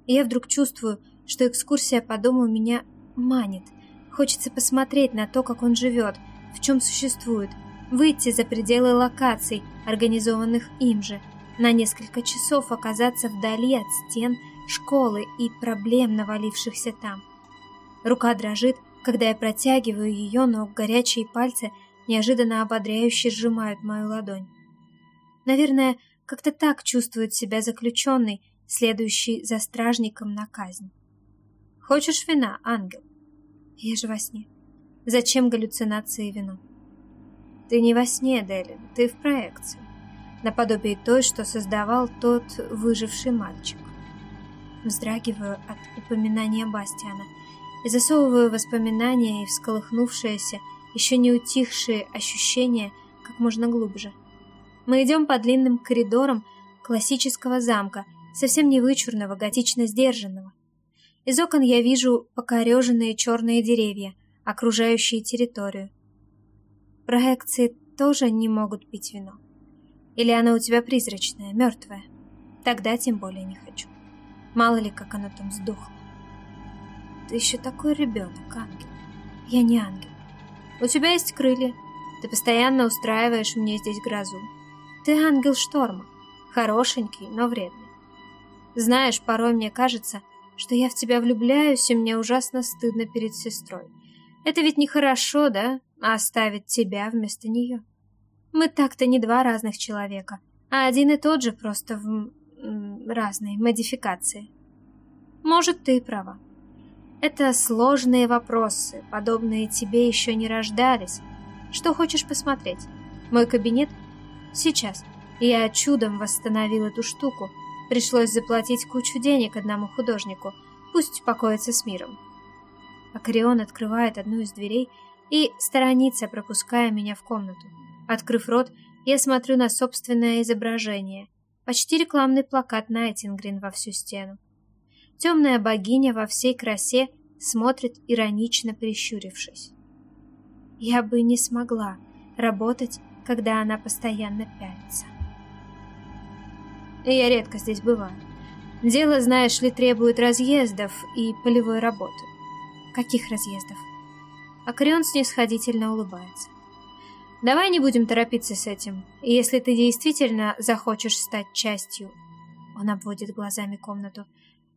И я вдруг чувствую, что экскурсия по дому меня манит. Хочется посмотреть на то, как он живет, в чем существует, выйти за пределы локаций, организованных им же, на несколько часов оказаться вдали от стен, школы и проблем, навалившихся там. Рука дрожит, когда я протягиваю ее, но горячие пальцы – неожиданно ободряюще сжимают мою ладонь. Наверное, как-то так чувствует себя заключенный, следующий за стражником на казнь. Хочешь вина, ангел? Я же во сне. Зачем галлюцинации вино? Ты не во сне, Делин, ты в проекции. Наподобие той, что создавал тот выживший мальчик. Вздрагиваю от упоминания Бастиана и засовываю воспоминания и всколыхнувшееся еще не утихшие ощущения как можно глубже – Мы идем по длинным коридорам классического замка, совсем не вычурного, готично сдержанного. Из окон я вижу покореженные черные деревья, окружающие территорию. Проекции тоже не могут пить вино. Или оно у тебя призрачное, мертвое. Тогда тем более не хочу. Мало ли, как оно там сдохло. Ты еще такой ребенок, ангел. Я не ангел. У тебя есть крылья. Ты постоянно устраиваешь мне здесь грозу. Ты ангел шторма. Хорошенький, но вредный. Знаешь, порой мне кажется, что я в тебя влюбляюсь, и мне ужасно стыдно перед сестрой. Это ведь нехорошо, да? Оставить тебя вместо нее. Мы так-то не два разных человека, а один и тот же, просто в разные модификации. Может, ты и права. Это сложные вопросы, подобные тебе еще не рождались. Что хочешь посмотреть? Мой кабинет? Сейчас. Я чудом восстановил эту штуку. Пришлось заплатить кучу денег одному художнику. Пусть покоится с миром. Акарион открывает одну из дверей и сторонится, пропуская меня в комнату. Открыв рот, я смотрю на собственное изображение. Почти рекламный плакат Найтингрин во всю стену. Темная богиня во всей красе смотрит, иронично прищурившись. Я бы не смогла работать, когда она постоянно пялится. Я редко здесь бываю. Дело, знаешь ли, требует разъездов и полевой работы. Каких разъездов? Акрион снисходительно улыбается. Давай не будем торопиться с этим. Если ты действительно захочешь стать частью... Он обводит глазами комнату.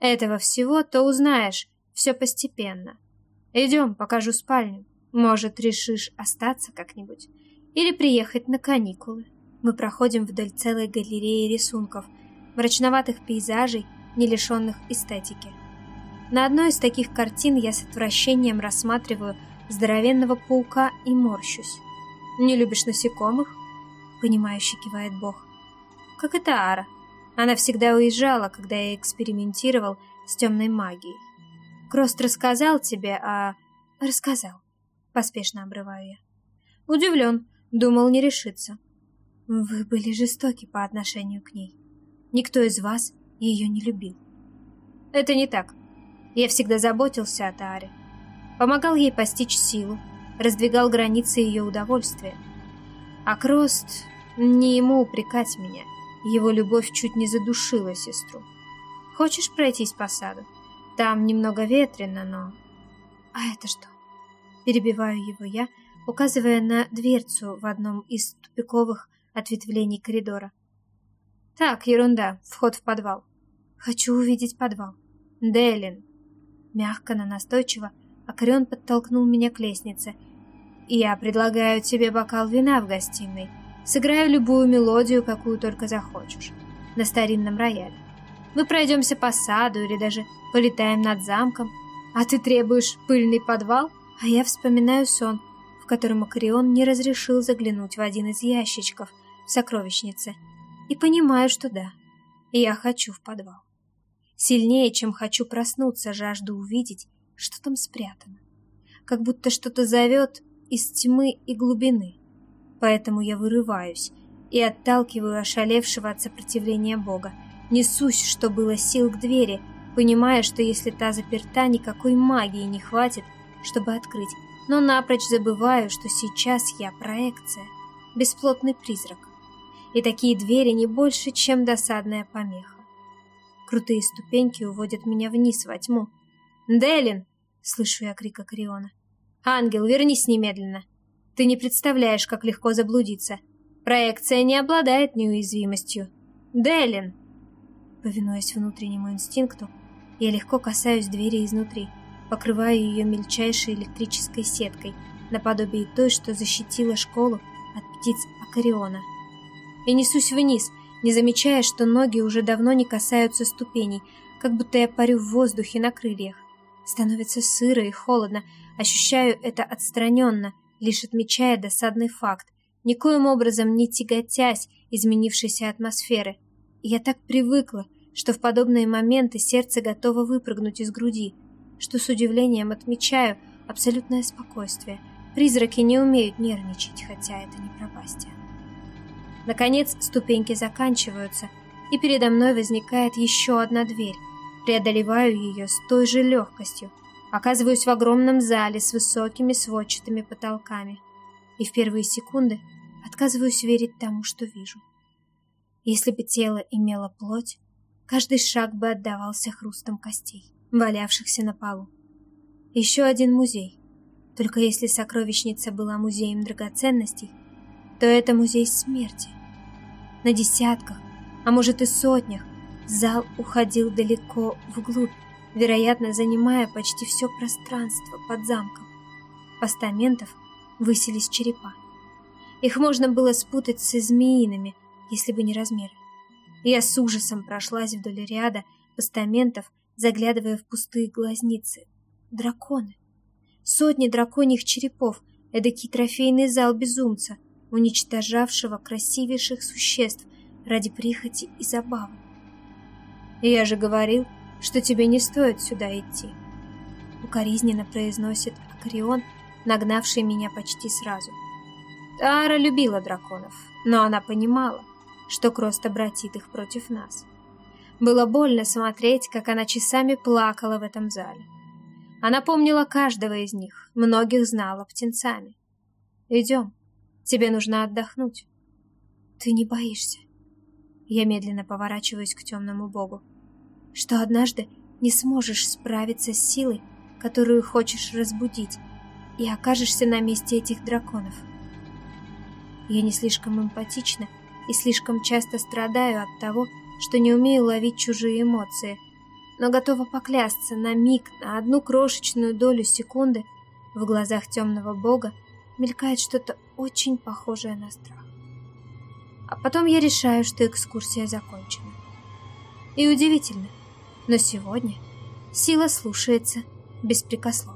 Этого всего, то узнаешь. Все постепенно. Идем, покажу спальню. Может, решишь остаться как-нибудь? Или приехать на каникулы? Мы проходим вдоль целой галереи рисунков, мрачноватых пейзажей, не лишенных эстетики. На одной из таких картин я с отвращением рассматриваю здоровенного паука и морщусь. «Не любишь насекомых?» — понимающе кивает Бог. «Как это Ара. Она всегда уезжала, когда я экспериментировал с темной магией. Крост рассказал тебе, а...» «Рассказал», — поспешно обрываю я. Удивлен, думал не решиться. «Вы были жестоки по отношению к ней. Никто из вас ее не любил». «Это не так. Я всегда заботился о Таре. Помогал ей постичь силу, раздвигал границы ее удовольствия. А Крост не ему упрекать меня. Его любовь чуть не задушила сестру. Хочешь пройтись по саду? Там немного ветрено, но... А это что? Перебиваю его я, указывая на дверцу в одном из тупиковых ответвлений коридора. Так, ерунда, вход в подвал. Хочу увидеть подвал. Делин. Мягко, но настойчиво Акарион подтолкнул меня к лестнице. «Я предлагаю тебе бокал вина в гостиной. Сыграю любую мелодию, какую только захочешь. На старинном рояле. Мы пройдемся по саду или даже полетаем над замком. А ты требуешь пыльный подвал? А я вспоминаю сон, в котором Акарион не разрешил заглянуть в один из ящичков в сокровищнице. И понимаю, что да, я хочу в подвал. Сильнее, чем хочу проснуться, жажду увидеть, что там спрятано. Как будто что-то зовет из тьмы и глубины. Поэтому я вырываюсь и отталкиваю ошалевшего от сопротивления Бога. Несусь, что было сил к двери, понимая, что если та заперта, никакой магии не хватит, чтобы открыть. Но напрочь забываю, что сейчас я проекция, бесплотный призрак. И такие двери не больше, чем досадная помеха. Крутые ступеньки уводят меня вниз во тьму, «Делин!» — слышу я крик Акриона. «Ангел, вернись немедленно! Ты не представляешь, как легко заблудиться. Проекция не обладает неуязвимостью. Делин!» Повинуясь внутреннему инстинкту, я легко касаюсь двери изнутри, покрываю ее мельчайшей электрической сеткой, наподобие той, что защитила школу от птиц Акариона. И несусь вниз, не замечая, что ноги уже давно не касаются ступеней, как будто я парю в воздухе на крыльях. Становится сыро и холодно, ощущаю это отстраненно, лишь отмечая досадный факт, никоим образом не тяготясь изменившейся атмосферы. И я так привыкла, что в подобные моменты сердце готово выпрыгнуть из груди, что с удивлением отмечаю абсолютное спокойствие. Призраки не умеют нервничать, хотя это не пропастие. Наконец ступеньки заканчиваются, и передо мной возникает еще одна дверь. Преодолеваю ее с той же легкостью. Оказываюсь в огромном зале с высокими сводчатыми потолками. И в первые секунды отказываюсь верить тому, что вижу. Если бы тело имело плоть, каждый шаг бы отдавался хрустом костей, валявшихся на полу. Еще один музей. Только если сокровищница была музеем драгоценностей, то это музей смерти. На десятках, а может и сотнях, зал уходил далеко вглубь, вероятно, занимая почти все пространство под замком. Постаментов высились черепа. Их можно было спутать со змеиными, если бы не размеры. Я с ужасом прошлась вдоль ряда постаментов, заглядывая в пустые глазницы. Драконы. Сотни драконьих черепов, эдакий трофейный зал безумца, уничтожавшего красивейших существ ради прихоти и забавы. «Я же говорил, что тебе не стоит сюда идти», — укоризненно произносит Акарион, нагнавший меня почти сразу. Тара любила драконов, но она понимала, что Крост обратит их против нас. Было больно смотреть, как она часами плакала в этом зале. Она помнила каждого из них, многих знала птенцами. «Идем, тебе нужно отдохнуть». «Ты не боишься?» Я медленно поворачиваюсь к темному богу. «Что однажды не сможешь справиться с силой, которую хочешь разбудить, и окажешься на месте этих драконов». Я не слишком эмпатична и слишком часто страдаю от того, что не умею ловить чужие эмоции – но готова поклясться на миг, на одну крошечную долю секунды в глазах темного бога мелькает что-то очень похожее на страх. А потом я решаю, что экскурсия закончена. И удивительно, но сегодня сила слушается беспрекословно.